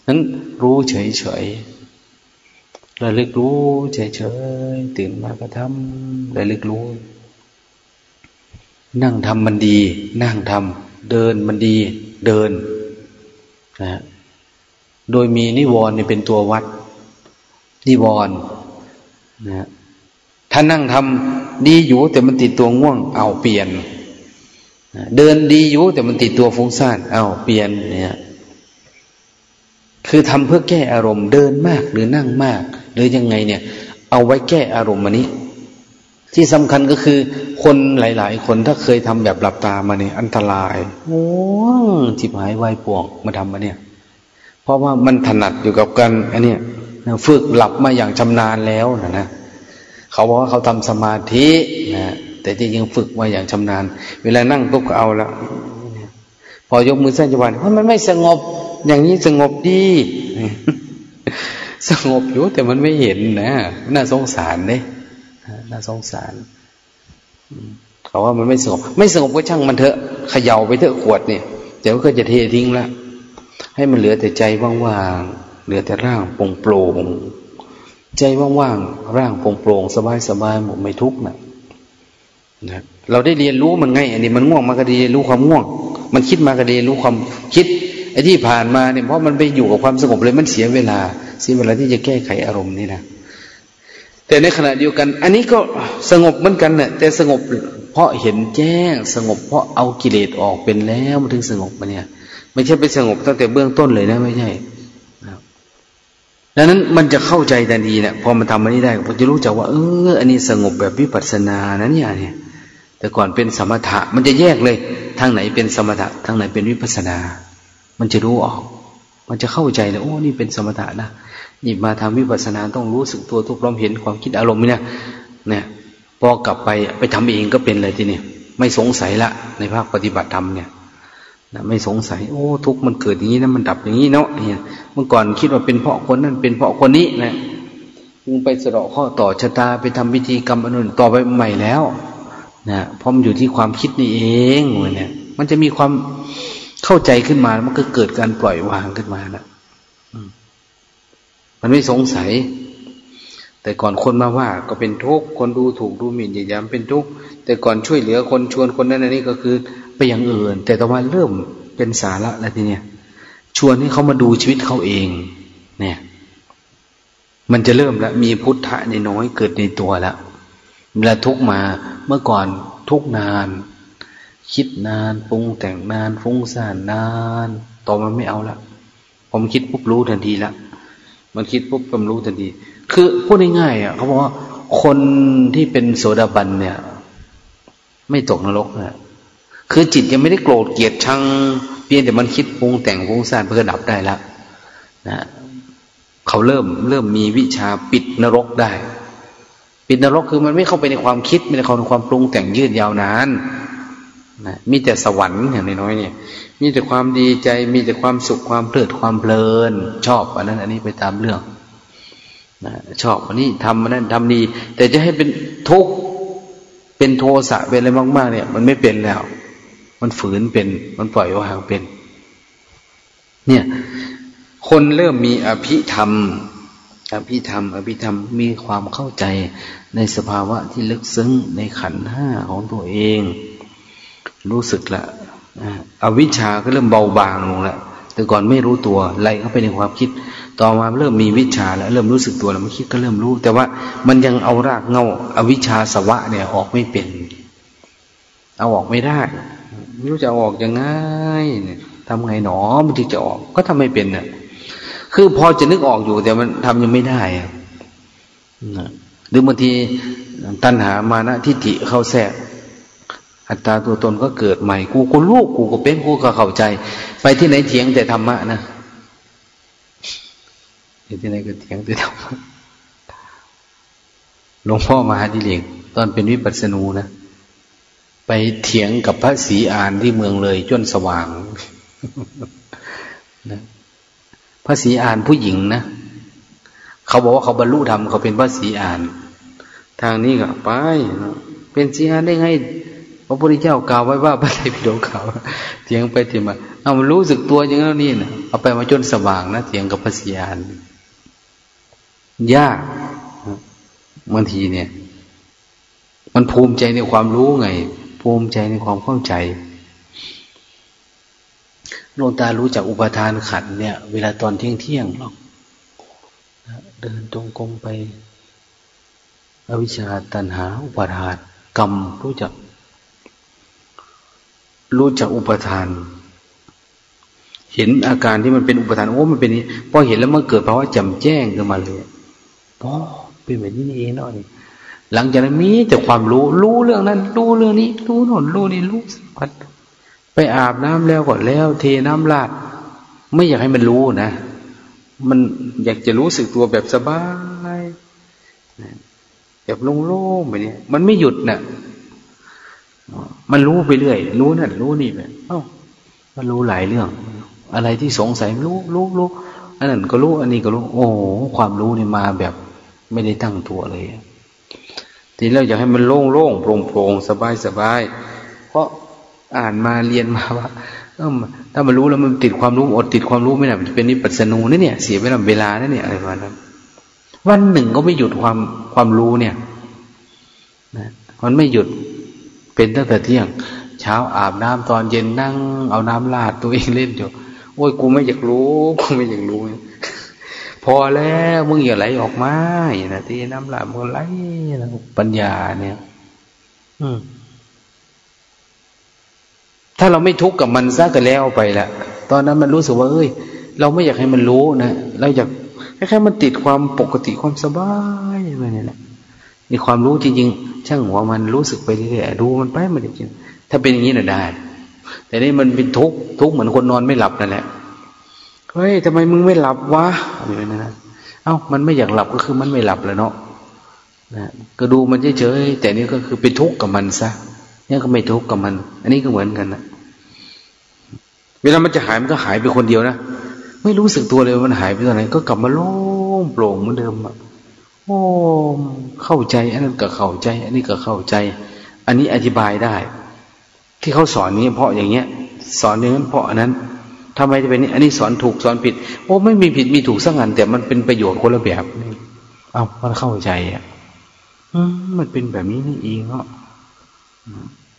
นั้นรู้เฉยๆระลึกรู้เฉยๆตื่นมาก็ทำระลึกรู้ นั่งทำมันดี นั่งทำเดินมันดี เดินนะโดยมีนิวรณ์เป็นตัววัด นิวรณ์นะถ้านั่งทำดีอยู่แต่มันติดตัวง่วง เอาเปลี่ยนเดินดีอยู่แต่มันติดตัวฟุ้งซ่านเอาเปลี่ยนเนี่ยคือทำเพื่อแก้อารมณ์เดินมากหรือนั่งมาก หรือยังไงเนี่ย เอาไว้แก้อารมณ์มันนี้ ที่สำคัญก็คือ คนหลาย ๆ คนถ้าเคยทำแบบหลับตามาเนี่ยอันตราย โอ้จิบหายวายป่วงมาทำมาเนี่ย เพราะว่ามันถนัดอยู่กับการอันนี้ฝึกหลับมาอย่างชำนาญแล้วนะนะเขาบอกว่าเขาทำสมาธินะแต่จริงๆฝึกมาอย่างชำนาญ เวลานั่งปุ๊บก็เอาล้วพอยกมือสั้นจะวันว่ามันไม่สงบ อย่างนี้สงบดีสงบอยู่แต่มันไม่เห็นนะน่าสงสารเนี่ย น่าสงสารเขาว่ามันไม่สงบไม่สงบก็ช่างมันเถอะเขย่าไปเถอะขวดเนี่ยเดี๋ยวก็จะเททิ้งละให้มันเหลือแต่ใจว่างๆเหลือแต่ร่างโปร่งๆใจว่างๆร่างโปร่งๆสบายๆหมดไม่ทุกข์นะนะเราได้เรียนรู้มันไงอันนี้มันง่วงมาก็ดีรู้ความง่วง มันคิดมาก็ดีรู้ความคิดไอ้ที่ผ่านมาเนี่ยเพราะมันไปอยู่กับความสงบเลยมันเสียเวลาเสียเวลาที่จะแก้ไขอารมณ์นี่นะ แต่ในขณะเดียวกัน อันนี้ก็สงบเหมือนกันนะ่ะแต่สงบเพราะเห็นแจ้งสงบเพราะเอากิเลสออกเป็นแล้วมันถึงสงบมาเนี่ย ไม่ใช่ไปสงบตั้งแต่เบื้องต้นเลยนะไม่ใช่ดังนั้นมันจะเข้าใจทันทีเนะี่ยพอมันทำมันนี้ได้ผมจะรู้จักว่าเอออันนี้สงบแบบวิปัสสนานะเนี่ยเนี่ย แต่ก่อนเป็นสมถะ มันจะแยกเลย ทางไหนเป็นสมถะทางไหนเป็นวิปัสสนา มันจะรู้ออก มันจะเข้าใจเลยโอ้นี่เป็นสมถะนะ นี่มาทำวิปัสสนาต้องรู้สึกตัวทุกลมเห็นความคิดอารมณ์นี่ยเนี่ยพอกลับไปไปทำเองก็เป็นเลยทีนี้ไม่สงสัยละ ในภาคปฏิบัติธรรมเนี่ยนะไม่สงสัย โอ้ ทุกมันเกิดอย่างนี้นะมันดับอย่างนี้เนาะเนี่ยเมื่อก่อนคิดว่าเป็นเพราะคนนั้นเป็นเพราะคนนี้นะมึงไปสะดาะข้อต่อชะตาไปทำพิธีกรรมอนุนต่อไปใหม่แล้วนะเพราะมันอยู่ที่ความคิดนี่เองเนี่ย มันจะมีความเข้าใจขึ้นมา มันก็เกิดการปล่อยวางขึ้นมานะ มันไม่สงสัย แต่ก่อนคนมาว่า ก็เป็นทุกข์คนดูถูกดูหมิ่นอย่ายามเป็นทุกข์แต่ก่อนช่วยเหลือคนชวนคนนั้นนี่ก็คือไปอย่างอื่น แต่ต่อมาเริ่มเป็นสาระแล้วทีเนี้ยชวนให้เขามาดูชีวิตเขาเอง เนี่ย มันจะเริ่มแล้วมีพุทธะในน้อยเกิดในตัวแล้วเวลาทุกมาเมื่อก่อนทุกนาน คิดนานปรุงแต่งนานฟุ้งซ่านนาน ต่อมาไม่เอาละผมคิดปุ๊บรู้ทันทีละ มันคิดปุ๊บก็รู้ทันที คือพูดง่ายๆอะเขาบอกว่าคนที่เป็นโสดาบันเนี่ย ไม่ตกนรกนะคือจิตยังไม่ได้โกรธเกลียดชัง เพียงแต่มันคิดปรุงแต่งฟุ้งซ่านเพื่อดับได้แล้วนะเขาเริ่มเริ่มมีวิชาปิดนรกได้ ปิดนรกคือมันไม่เข้าไปในความคิดไม่ได้เข้าในความปรุงแต่งยืดยาวนาน นะมีแต่สวรรค์อย่างน้อยๆเนี่ย มีแต่ความดีใจ มีแต่ความสุขความเพลิดความเพลิน ชอบอันนั้น อันนี้ไปตามเรื่องนะชอบอันนี้ทำอันนั้นทำดี แต่จะให้เป็นทุกข์เป็นโทสะเป็นอะไรมาก ๆ เนี่ย มันไม่เป็นแล้ว มันฝืนเป็น มันปล่อยวางเป็น เนี่ย คนเริ่มมีอภิธรรมอภิธรรม อภิธรรมมีความเข้าใจในสภาวะที่ลึกซึ้งในขันห้าของตัวเอง รู้สึกละอวิชชาก็เริ่มเบาบางลงแล้วแต่ก่อนไม่รู้ตัวไหลเข้าไปในความคิด ต่อมาเริ่มมีวิชาแล้วเริ่มรู้สึกตัวแล้วมันคิดก็เริ่มรู้ แต่ว่ามันยังเอารากเงาอาวิชชาสวะเนี่ยออกไม่เป็น เอาออกไม่ได้ ไม่รู้จะออกยังไงเนี่ยทำไงหนอมันถึงจะออก ก็ทำไม่เป็นเนี่ยคือพอจะนึกออกอยู่แต่มันทำยังไม่ได้หรือบางทีตัณหามานะทิฏฐิเข้าแทรก อัตตาตัวตนก็เกิดใหม่ กูก็ลูกกูก็เป็นกูก็เข้าใจ ไปที่ไหนเถียงแต่ธรรมะนะไปที่ไหนก็เถียงแต่ธรรมะหลวงพ่อมหาดิเลกตอนเป็นวิปัสสนูนะไปเถียงกับพระศรีอานที่เมืองเลยจนสว่างนะพระศรีอานผู้หญิงนะเขาบอกว่าเขาบรรลุธรรมเขาเป็นพระศรีอาน ทางนี้ก็ไปเป็นศรีอานได้ไง พระพุทธเจ้ากล่าวไว้ว่าพระไตรปิฎกกล่าเถียงไปเถียงมาเอามันรู้สึกตัวอย่างนั้นนี่นะเอาไปมาจนสว่างนะเถียงกับพระสียานยากบางทีเนี่ย มันภูมิใจในความรู้ไง ภูมิใจในความเข้าใจหลวงตารู้จักอุปทานขันเนี่ย เวลาตอนเที่ยงเที่ยงหรอกเดินตรงกรมไป อวิชชาตันหา อุปทานกรรมรู้จัก รู้จักอุปทาน เห็นอาการที่มันเป็นอุปทานโอ้มันเป็นนี้พอเห็นแล้วมันเกิดภาวะจำแจ้งขึ้นมาเลยอ๋อเป็นแบบนี้เองเนาะนี่หลังจากนั้นมีแต่ความรู้ รู้เรื่องนั้น รู้เรื่องนี้ รู้โน่นรู้นี่รู้สัพัดไปอาบน้ำแล้วก่อนแล้ว เทน้ำลาดไม่อยากให้มันรู้นะ มันอยากจะรู้สึกตัวแบบสบายแบบโล่งๆแบบนี้มันไม่หยุดนะ่ะ มันรู้ไปเรื่อย รู้นั่นรู้นี่ไปเอ้ามันรู้หลายเรื่อง อะไรที่สงสัยรู้รู้รู้อันนั้นก็รู้อันนี้ก็รู้ โอ้ความรู้นี่มาแบบไม่ได้ตั้งตัวเลย ทีเราอยากให้มันโล่งโล่งโปร่งโปร่งสบายสบายเพราะอ่านมาเรียนมาว่าถ้ามันรู้แล้วมันติดความรู้อดติดความรู้ไม่ได้มันจะเป็นนิปัสนูนี่เนี่ยเสียเวลาเวลานั่นเนี่ยอะไรประมาณนั้นวันหนึ่งก็ไม่หยุดความความรู้เนี่ยนะมันไม่หยุด เป็นตั้งแต่เที่ยง เช้าอาบน้ำตอนเย็นนั่ง เอาน้ำลาดตัวเองเล่นอยู่โอ้ยกูไม่อยากรู้ กูไม่อยากรู้ พอแล้วมึงอย่าไหลออกมาอย่างนะที่น้ำลาดมันไหลนะปัญญาเนี่ย อืมถ้าเราไม่ทุกข์กับมันซะก็แล้วไปละตอนนั้นมันรู้สึกว่าเอ้ย เราไม่อยากให้มันรู้นะเราอยากแค่มันติดความปกติความสบายไปนี่แหละ มีความรู้จริงๆ ช่างหัวมันรู้สึกไปเรื่อยๆดูมันไปมันจริงถ้าเป็นอย่างนี้น่ะได้ แต่นี่มันเป็นทุกข์ทุกข์เหมือนคนนอนไม่หลับนั่นแหละเฮ้ยทำไมมึงไม่หลับวะอะไรแบบนั้นเอ้ามันไม่อยากหลับก็คือมันไม่หลับแล้วเนาะนะก็ดูมันเฉยๆแต่นี่ก็คือเป็นทุกข์กับมันซะเนี่ยก็ไม่ทุกข์กับมัน อันนี้ก็เหมือนกันนะเวลามันจะหายมันก็หายไปคนเดียวนะไม่รู้สึกตัวเลยมันหายไปตอนไหนก็กลับมาโล่งโปร่งเหมือนเดิมอะ โอ้เข้าใจ อันนั้นก็เข้าใจ อันนี้ก็เข้าใจ อันนี้อธิบายได้ ที่เขาสอนนี้เพราะอย่างเงี้ย สอนอย่างนั้นเพราะอันนั้นทำไมจะเป็นนี้อันนี้สอนถูกสอนผิด โอ้ไม่มีผิดมีถูกสักอันแต่มันเป็นประโยชน์คนละแบบนี่เอามันเข้าใจอะมันเป็นแบบนี้นี่เองเนาะ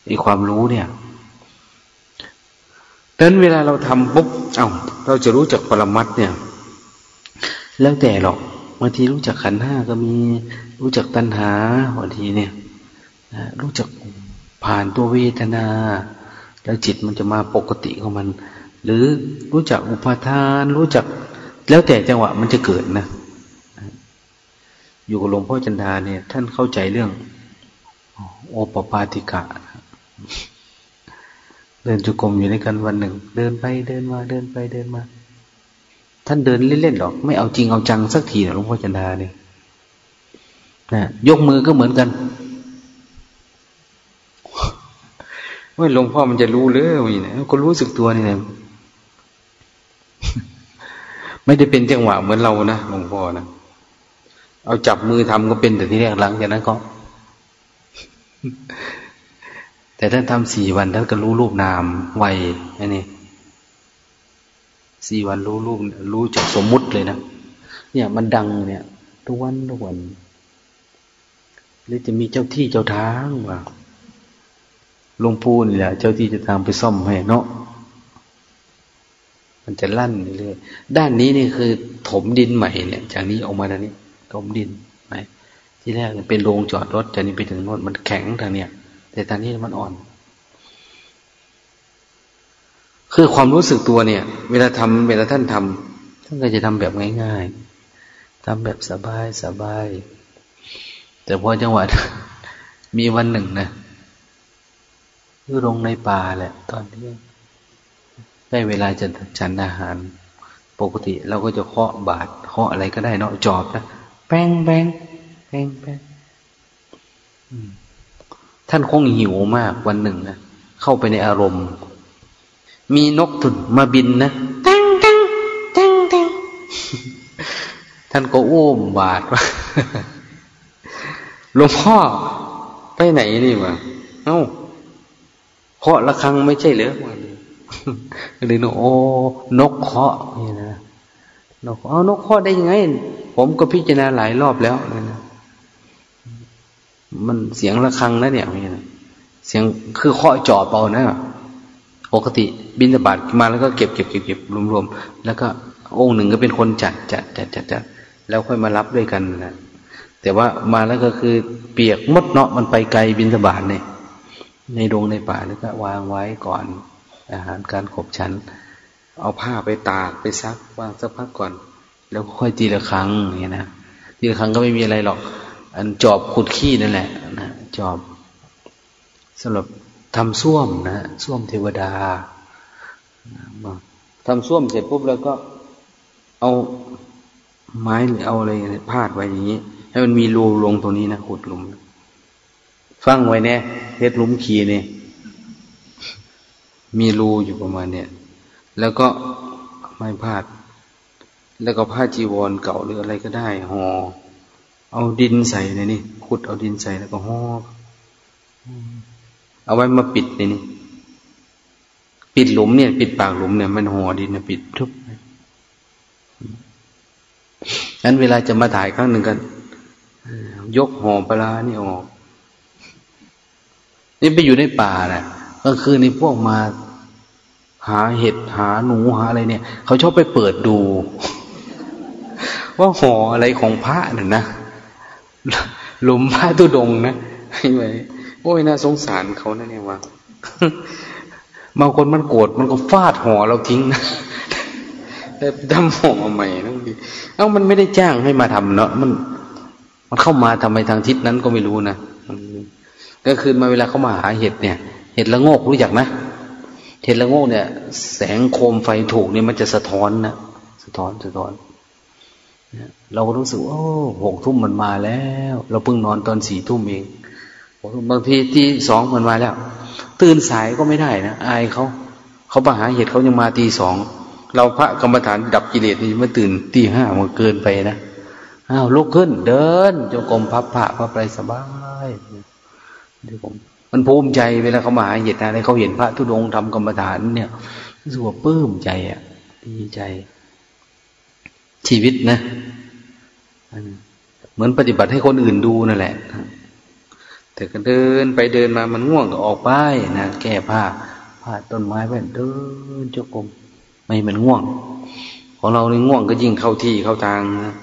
ไอความรู้เนี่ยดังนั้นเวลาเราทำปุ๊บเอา้าเราจะรู้จักปรมัตเนี่ย แล้วแต่หรอก บางทีรู้จักขันห้าก็มีรู้จักตัณหาบางทีเนี่ยรู้จักผ่านตัวเวทนา แล้วจิตมันจะมาปกติของมัน หรือรู้จักอุปาทาน รู้จักแล้วแต่จังหวะมันจะเกิดนะ อยู่กับหลวงพ่อจันทาเนี่ย ท่านเข้าใจเรื่อง โอปปาติกะ เดินจุกรมอยู่ในกันวันหนึ่ง เดินไปเดินมาเดินไปเดินมา ท่านเดินเล่นๆหรอก ไม่เอาจริงเอาจังสักทีนะหลวงพ่อจันทาเนี่ยนะยกมือก็เหมือนกันว่าหลวงพ่อมันจะรู้เลยวินะก็รู้สึกตัวนี่นะไม่ได้เป็นจังหวะเหมือนเรานะหลวงพ่อนะเอาจับมือทำก็เป็นแต่ที่แรกหลังจากนั้นก็ แต่ท่านทำสี่วันท่านก็รู้รูปนามไวอันนี้ สี่วันรู้รูปรู้จากสมมุติเลยนะเนี่ย มันดังเนี่ยทุกวันทุกวันหรือจะมีเจ้าที่เจ้าทางว่าลงพูนี่แหละ เจ้าที่จะทางไปซ่อมให้เนาะมันจะลั่นเรื่อยด้านนี้นี่คือ ถมดินใหม่เนี่ย จากนี้ออกมาด้านนี้ถมดินใหมที่แรกเป็นโรงจอดรถจากนี้ไปถึงโน่นมันแข็งทางเนี้ยแต่ตอนนี้มันอ่อน คือความรู้สึกตัวเนี่ย เวลาทำเวลาท่านทำท่านก็จะทำแบบง่ายๆทำแบบสบายสบาย แต่พอจังหวะมีวันหนึ่งนะอยู่ลงในป่าแหละ ตอนที่ได้เวลาจะฉันอาหาร ปกติเราก็จะเคาะบาดเคาะอะไรก็ได้เนาะจอบนะแป้งแป้งแป้งแป้งท่านคงหิวมากวันหนึ่งนะเข้าไปในอารมณ์ มีนกตุ่นมาบินนะตั้งตั้งตั้งตั้งท่านก็อุ้มบาดว่าหลวงพ่อไปไหนนี่วะเอ้าเคาะระฆังไม่ใช่เหรอวันหรือนกโอ้นกเคาะนี่นะนกเอานกเคาะได้ยังไง ผมก็พิจารณาหลายรอบแล้วนะมันเสียงระฆังนะเนี่ยเสียงคือเคาะจอบเอานะ ปกติบินตบาดมาแล้วก็เก็บเก็บเก็บเก็บรวมๆแล้วก็องค์หนึ่งก็เป็นคนจัดจัดจัดจัดจัดแล้วค่อยมารับด้วยกันนะแต่ว่ามาแล้วก็คือเปียกมดเนาะมันไปไกลบินตบาดเนี่ยในดงในป่าแล้วก็วางไว้ก่อน อาหารการขบฉัน เอาผ้าไปตากไปซักวางสักพักก่อน แล้วค่อยตีละครั้งอย่างเงี้ยนะทีละครั้งก็ไม่มีอะไรหรอก อันจอบขุดขี้นั่นแหละนะจอบสำหรับ ทำส้วมนะส้วมเทวดาทำส้วมเสร็จปุ๊บแล้วก็เอาไม้หรือเอาอะไรพาดไว้อย่างนี้ ให้มันมีรูลงตรงนี้นะขุดหลุม ฟังไว้แน่เฮ็ดลุมขีเนี่ยมีรูอยู่ประมาณเนี่ยแล้วก็ไม่พลาด แล้วก็ผ้าจีวรเก่าหรืออะไรก็ได้ห่อเอาดินใส่ในนี่ขุดเอาดินใส่แล้วก็ห่อ เอาไว้มาปิดในนี่ปิดหลุมเนี่ย ปิดปากหลุมเนี่ยมันห่อดินนะปิดทุบงั้นเวลาจะมาถ่ายครั้งหนึ่งกันยกห่อปลานี่ออก นี่ไปอยู่ในป่าแหละก็คือในพวกมาหาเห็ดหาหนูหาอะไรเนี่ย เขาชอบไปเปิดดู ว่าห่ออะไรของพระน่ะนะหลุมพระตุดงนะไอ้ไหม โอ้ยน่าสงสารเขานะเนี่ยว่าบางคนมันโกรธมันก็ฟาดห่อเราทิ้งนะแต่ทำห่อมาใหม่นั่นดีเอ้ามันไม่ได้จ้างให้มาทำเนาะมัน มันเข้ามาทำไมทางทิศนั้นก็ไม่รู้นะก็คือมาเวลาเขามาหาเห็ดเนี่ย เห็ดละโงกรู้จักไหมเห็ดละโงกเนี่ย แสงโคมไฟถูกเนี่ยมันจะสะท้อนนะสะท้อนสะท้อนเราก็รู้สึกโอ้หกทุ่มมันมาแล้ว เราเพิ่งนอนตอนสี่ทุ่มเอง บางทีที่สองมันมาแล้ว ตื่นสายก็ไม่ได้นะอายเขาเขาปหาเห็ดเขายังมาตีสองเราพระกรรมฐานดับกิเลสนี่มาตื่นตีห้ามันเกินไปนะอ้าวลุกขึ้น เดินจงกรมพับผ้าพับไรสบายเดี๋ยวผมมันภูมิใจเวลาเขามาหาเหตุอะไรเขาเห็นพระทุดงทำกรรมฐานเนี่ยรู้สึกว่าปลื้มใจอะดีใจ ชีวิตนะ เหมือนปฏิบัติให้คนอื่นดูนั่นแหละ แต่ก็เดินไปเดินมามันง่วงก็ออกไปนะแก้ผ้าผ้าต้นไม้ไปเดินจกรมไม่มันง่วง ของเราในง่วงก็ยิ่งเข้าที่เข้าทางนะ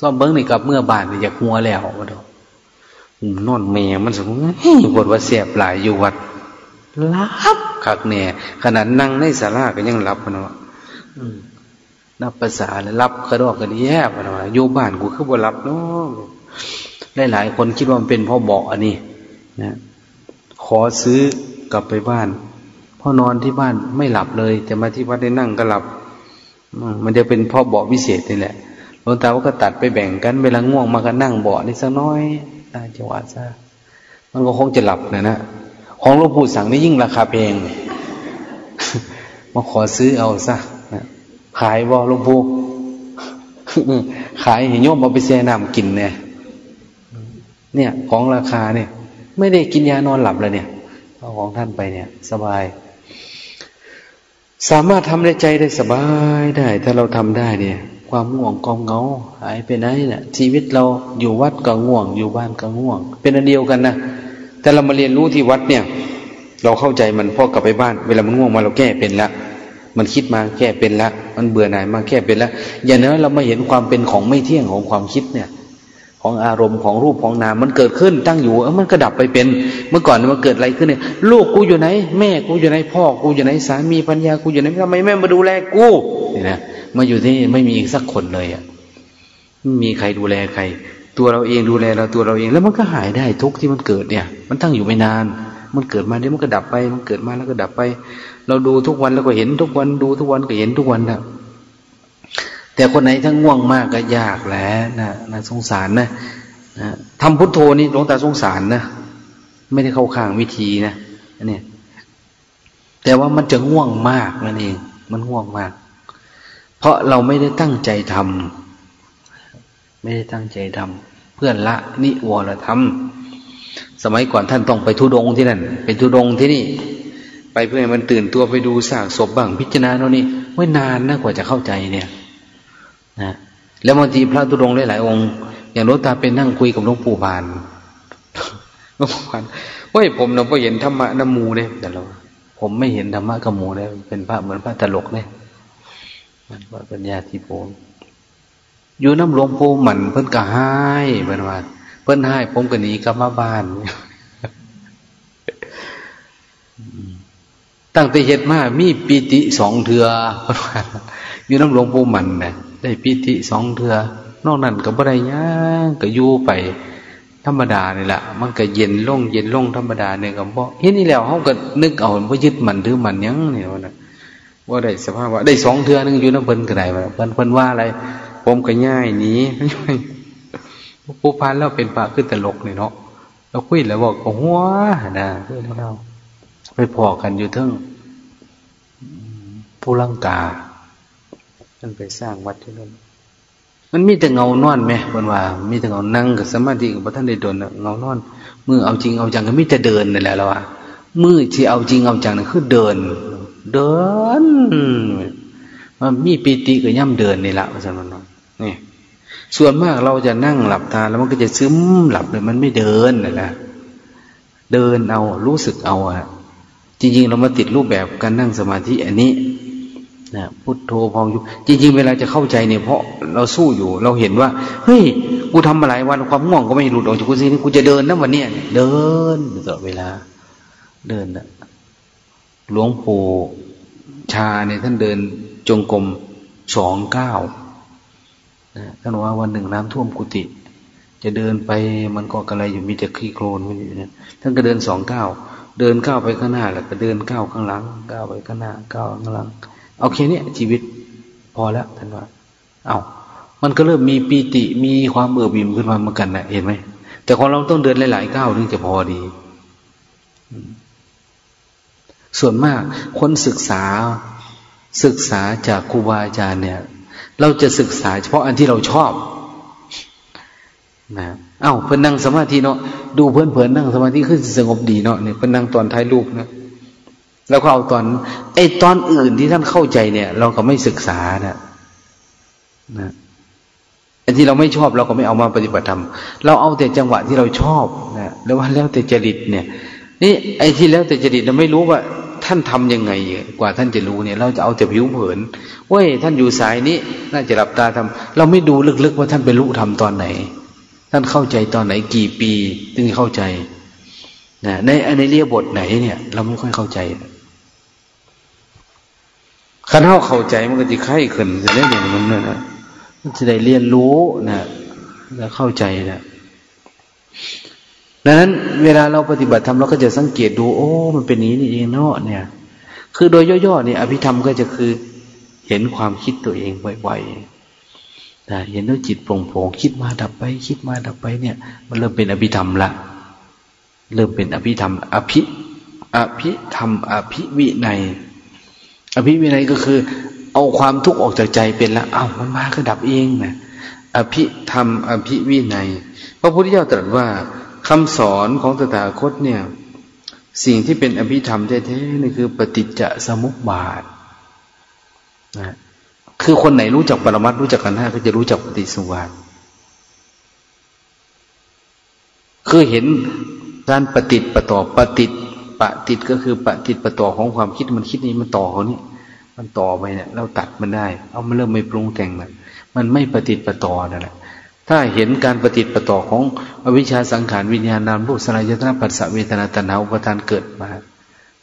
ซ่อมเบิ้งในกับเมื่อบานอยากหัวแล้วก็ดอกนอนเมยมันสมมติบทว่าเสียบหลายอยู่วัดรับคักแน่ขนาดนั่งในสาราก็ยังรับมันว่านับภาษาแล้วรับกระดอกกระดีแย่มันว่าอยู่บ้านกูคือบ่รับเนาะ ได้หลายคนคิดว่ามันเป็นพ่อบอกอันนี้นะขอซื้อกลับไปบ้านพ่อนอนที่บ้านไม่หลับเลย แต่มาที่วัดได้นั่งก็หลับ มันจะเป็นพ่อเบาะวิเศษนี่แหละหลวงตาก็ตัดไปแบ่งกันเวลาง่วงมาก็นั่งเบาะนี่สักน้อยตาจังหวะซะมันก็คงจะหลับนะนะของหลวงปู่สั่งนี่ยิ่งราคาแพงมาขอซื้อเอาซะนะขายบ่หลวงปู่ขายเห็นโยมเอาไปแช่น้ำกินเนี่ย เนี่ยของราคาเนี่ย ไม่ได้กินยานอนหลับเลยเนี่ยเอาของท่านไปเนี่ย สบาย สามารถทำในใจได้สบายได้ ถ้าเราทำได้เนี่ย ความง่วงกองเงาหายไปไหนเนะี่ยชีวิตเราอยู่วัดก็ง่วง อยู่บ้านก็ง่วง เป็นอันเดียวกันนะแต่เรามาเรียนรู้ที่วัดเนี่ย เราเข้าใจมันพอกลับไปบ้าน เวลามันง่วงมาเราแก้เป็นละมันคิดมาแก้เป็นละมันเบื่อหน่ายมาแก้เป็นละอย่างนั้นเรามาเห็นความเป็นของไม่เที่ยงของความคิดเนี่ย ของอารมณ์ของรูปของนามมันเกิดขึ้นตั้งอยู่เออมันก็ดับไปเป็น เมื่อก่อนมันเกิดอะไรขึ้นเนี่ย ลูกกูอยู่ไหน แม่กูอยู่ไหนพ่อกูอยู่ไหนสามีปัญญากูอยู่ไหนทำไมแม่มาดูแลกูเนี่นะมาอยู่ที่ไม่มีอีกสักคนเลยอะไม่มีใครดูแลใคร ตัวเราเองดูแลเราตัวเราเอง แล้วมันก็หายได้ทุกที่มันเกิดเนี่ย มันตั้งอยู่ไม่นาน มันเกิดมาเดี๋ยวมันก็ดับไป มันเกิดมาแล้วก็ดับไป เราดูทุกวันแล้วก็เห็นทุกวันดูทุกวันก็เห็นทุกวันนะ แต่คนไหนทั้งง่วงมากก็ยากแหละนะนะสงสารนะนะทำพุทโธนี่หลวงตาสงสารนะไม่ได้เข้าข้างวิธีนะอันนี้แต่ว่ามันจะง่วงมากนั่นเองมันง่วงมาก เพราะเราไม่ได้ตั้งใจทำไม่ได้ตั้งใจทำเพื่อนละนิวรธรรม สมัยก่อนท่านต้องไปทุดงที่นั่นไปทุดงที่นี่ ไปเพื่อให้มันตื่นตัวไปดูสากศพบ้างพิจารณาโน่นนี่ไม่นานนะกว่าจะเข้าใจเนี่ย นะแล้วบางทีพระทุดงหลายๆองค์อย่างหลวงตาเป็นนั่งคุยกับหลวงปู่บานหลวงปู่บานว่าผมเราก็เห็นธรรมะน้ำมูเนี่ยแต่เราผมไม่เห็นธรรมะกับมูเลยเป็นพระเหมือนพระตลกเนี่ยมันว่าปัญญาที่ผมอยู่น้ำหลวงปู่หมันเพิ่นก็ให้เพิ่นว่าเพิ่นให้ผมก็หนีกลับมาบ้านตั้งแต่เห็ดมามีปีติสองเถือนว่าอยู่น้ำหลวงปู่หมันนะ ได้ปีติสองเถือนอกนั้นก็บ่ได้ย่างก็อยู่ไป ธรรมดานี่แหละมันก็เย็นลงเย็นลงธรรมดาเนี่ยก็บ่เห็นนี่แล้วเขาก็นึกเอาว่ายึดมันถือมันยังเนี่ยนะว่าได้สภาพว่าได้สองเทือนึงอยู่น้ำเพิ่นก็ได้เพิ่นเพิ่นว่าอะไร ผมก็ง่ายหนีผู้พันแล้วเป็นปาขึ้นตลกเลยเนาะเราคุยแล้วบอกหัวนะเพื่อนเราไปพอกันอยู่ทั้งผู้ลังกาย ท่านไปสร้างวัดที่นั่นมันมีแต่เงานอนไหมบนว่า มีแต่เงานั่งกับสมาธิกับท่านได้โดนเงานอนมือเอาจริงเอาจังก็มีแต่เดินนี่แหละแล้วว่ามือที่เอาจริงเอาจังนั่นคือเดิน เดินมันมีปีติกับย่ำเดินนี่แหละพระสันนนี่ส่วนมากเราจะนั่งหลับตาแล้วมันก็จะซึมหลับเลยมันไม่เดินนะนะเดินเอารู้สึกเอาอะจริงๆเรามาติดรูปแบบการนั่งสมาธิอันนี้ นะพุทโธพองยุจริง ๆ เวลาจะเข้าใจเนี่ยเพราะเราสู้อยู่ เราเห็นว่า เฮ้ย กูทำมาหลายวันความง่วงก็ไม่หลุดออกจากกูสินี่กูจะเดินนะวันเนี้ยเดินตลอดเวลา เดินนะหลวงปู่ชาเนี่ยท่านเดินจงกรมสองเก้าท่านว่าวันหนึ่งน้ำท่วมกุฏิจะเดินไปมันก็กระไรอยู่มีแต่ขี้โคลนมันอยู่เนี่ยท่านก็เดินสองเก้าเดินก้าวไปข้างหน้าแล้วก็เดินก้าวข้างหลังก้าวไปข้างหน้าก้าวข้างหลัง เอาแค่นี้ชีวิตพอแล้วท่านว่า เอามันก็เริ่มมีปีติมีความเบื่อบิ่มขึ้นมาเหมือนกันนะเห็นไหมแต่ของเราต้องเดินหลายๆก้าวถึงจะพอดี ส่วนมากคนศึกษาศึกษาจากครูบาอาจารย์เนี่ย เราจะศึกษาเฉพาะอันที่เราชอบนะเอา้าเพิ่อนนั่งสมาธิเนาะดูเพื่อนเพื่อนนั่งสมาธิขึ้นสงบดีเนาะเนี่ยเพิ่อนนั่งตอนท้ายรูปนะ แล้วก็เอาตอนไอ้ตอนอื่นที่ท่านเข้าใจเนี่ย เราก็ไม่ศึกษานะนะอันที่เราไม่ชอบเราก็ไม่เอามาปฏิบัติธรรมเราเอาแต่จังหวะที่เราชอบนะแล้วว่าแล้วแต่จริตเนี่ย นี่ไอ้ที่แล้วแต่จริตเราไม่รู้ว่า ท่านทํำยังไงกว่าท่านจะรู้เนี่ย เราจะเอาแต่ผิวเผินเว้ยท่านอยู่สายนี้ น่าจะหลับตาทำเราไม่ดูลึกๆว่าท่านไปรู้ทำตอนไหน ท่านเข้าใจตอนไหน กี่ปี ถึงเข้าใจนะในในเรียบทไหนเนี่ย เราไม่ค่อยเข้าใจ ขันเท่าเข้าใจมันก็จะไข้ขึ้นจะได้อย่างมันนะมันจะได้เรียนรู้นะแล้วเข้าใจนะดังนั้น เวลาเราปฏิบัติธรรมเราก็จะสังเกตดู โอ้ มันเป็นนี้นี่เองเนาะเนี่ย คือโดยย่อๆเนี่ยอภิธรรมก็จะคือเห็นความคิดตัวเองบ่อยๆนะเห็นด้วยจิตโปร่งๆคิดมาดับไป คิดมาดับไปเนี่ย มันเริ่มเป็นอภิธรรมละเริ่มเป็นอภิธรรม อภิ อภิธรรม อภิวิในัย อภิวินัยก็คือ เอาความทุกข์ออกจากใจเป็นละเอา้ามันมาก็ดับเองนะอภิธรรมอภิวินัย พระพุทธเจ้าตรัสว่าคำสอนของตถาคตเนี่ย สิ่งที่เป็นอภิธรรมแท้ๆนี่คือ ปฏิจจสมุปบาทนะคือคนไหนรู้จักปรมัตรู้จักกันห้าก็จะรู้จักปฏิสมุปบาทคือเห็นการปฏิติปต่อปฏิติ ปฏิติก็คือปฏิติปต่อของความคิดมันคิดนี้มันต่อเขานี่มันต่อไปเนี่ยเราตัดมันได้ เอามันเริ่มไม่ปรุงแต่งแล้วมันไม่ปฏิติปต่อนั่นแหละถ้าเห็นการปฏิติประต่อของอวิชชาสังขารวิญญาณนามรูปสลายยตนาปัสสะเวทนาตัณหาอุปทานเกิดมา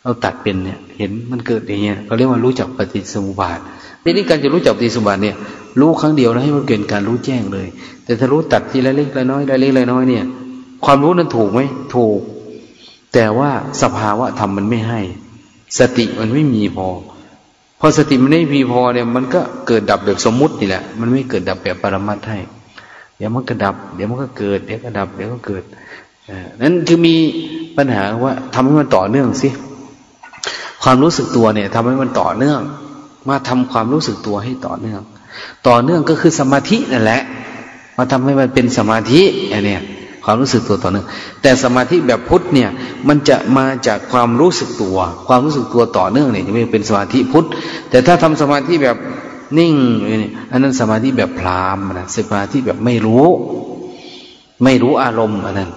เราตัดเป็นเนี่ย เห็นมันเกิดอย่างเงี้ยเราเรียกว่ารู้จักปฏิสมุปบาททีนี้การจะรู้จักปฏิสมุปบาทเนี่ย รู้ครั้งเดียวแล้วให้มันเกิดการรู้แจ้งเลย แต่ถ้ารู้ตัดทีละเล็กละน้อยละเล็กละน้อยเนี่ย ความรู้นั้นถูกไหมถูก แต่ว่าสภาวะธรรมมันไม่ให้ สติมันไม่มีพอ พอสติมันไม่มีพอเนี่ย มันก็เกิดดับแบบสมมุตินี่แหละ มันไม่เกิดดับแบบปรมัตให้ เดี๋ยวมันก็ดับ เดี๋ยวมันก็เกิด เดี๋ยวก็ดับ เดี๋ยวก็เกิดนั้นคือมีปัญหาว่าทำให้มันต่อเนื่องสิ ความรู้สึกตัวเนี่ยทำให้มันต่อเนื่อง มาทำความรู้สึกตัวให้ต่อเนื่อง ต่อเนื่องก็คือสมาธินั่นแหละ มาทำให้มันเป็นสมาธิอันเนี้ย ความรู้สึกตัวต่อเนื่องแต่สมาธิแบบพุทธเนี่ยมันจะมาจากความรู้สึกตัว ความรู้สึกตัวต่อเนื่องเนี่ยจะไม่เป็นสมาธิพุทธแต่ถ้าทำสมาธิแบบนิ่งนี่อันนั้นสมาธิแบบพรามนะสมาธิแบบไม่รู้ ไม่รู้อารมณ์อันนั้น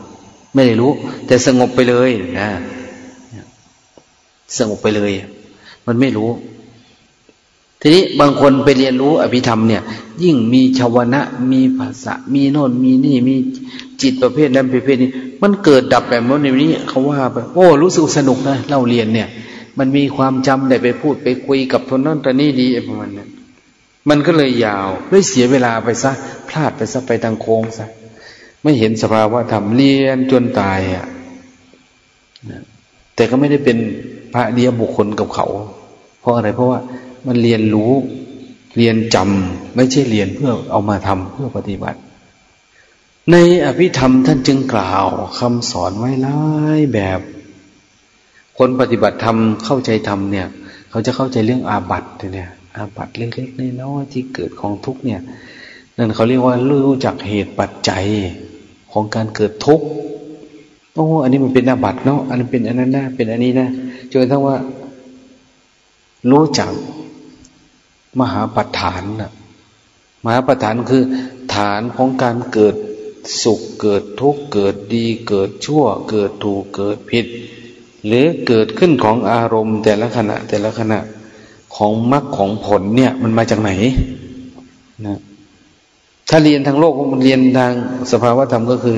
ไม่ได้รู้ แต่สงบไปเลยนะสงบไปเลย มันไม่รู้ ทีนี้บางคนไปเรียนรู้อภิธรรมเนี่ย ยิ่งมีชาวนะ มีภาษามีโน่นมีนี่มีจิตประเภทนั้นประเภทนี้ มันเกิดดับแบบโน้นในนี้เขาว่าไปโอ้รู้สึกสนุกนะเล่าเรียนเนี่ย มันมีความจำได้ไปพูดไปคุยกับคนนั้นตอนนี้ดีประมาณนั้นมันก็เลยยาวเลยเสียเวลาไปซะพลาดไปซะไปทางโค้งซะไม่เห็นสภาวะธรรมเรียนจนตายอะแต่ก็ไม่ได้เป็นพระเดียบุคคลกับเขา เพราะอะไรเพราะว่า มันเรียนรู้ เรียนจำไม่ใช่เรียนเพื่อเอามาทำเพื่อปฏิบัติ ในอภิธรรมท่านจึงกล่าวคำสอนไว้หลายแบบ คนปฏิบัติธรรมเข้าใจธรรมเนี่ย เขาจะเข้าใจเรื่องอาบัติเนี่ย อาบัติเล็กๆน้อยๆที่เกิดของทุกเนี่ยนั่นเขาเรียกว่ารู้จักเหตุปัจจัยของการเกิดทุกข์โอ้อันนี้มันเป็นอาบัติเนาะอันนี้เป็นอันนั้นนะเป็นอันนี้นะจนทั้งว่ารู้จัก มหาปฐานนะมหาปฐานคือ ฐานของการเกิดสุขเกิดทุกข์เกิดดี เกิดชั่ว เกิดถูกเกิดผิด หรือเกิดขึ้นของอารมณ์แต่ละขณะ แต่ละขณะของมรรคของผลเนี่ย มันมาจากไหนนะถ้าเรียนทางโลกมันเรียนทางสภาวธรรมก็คือ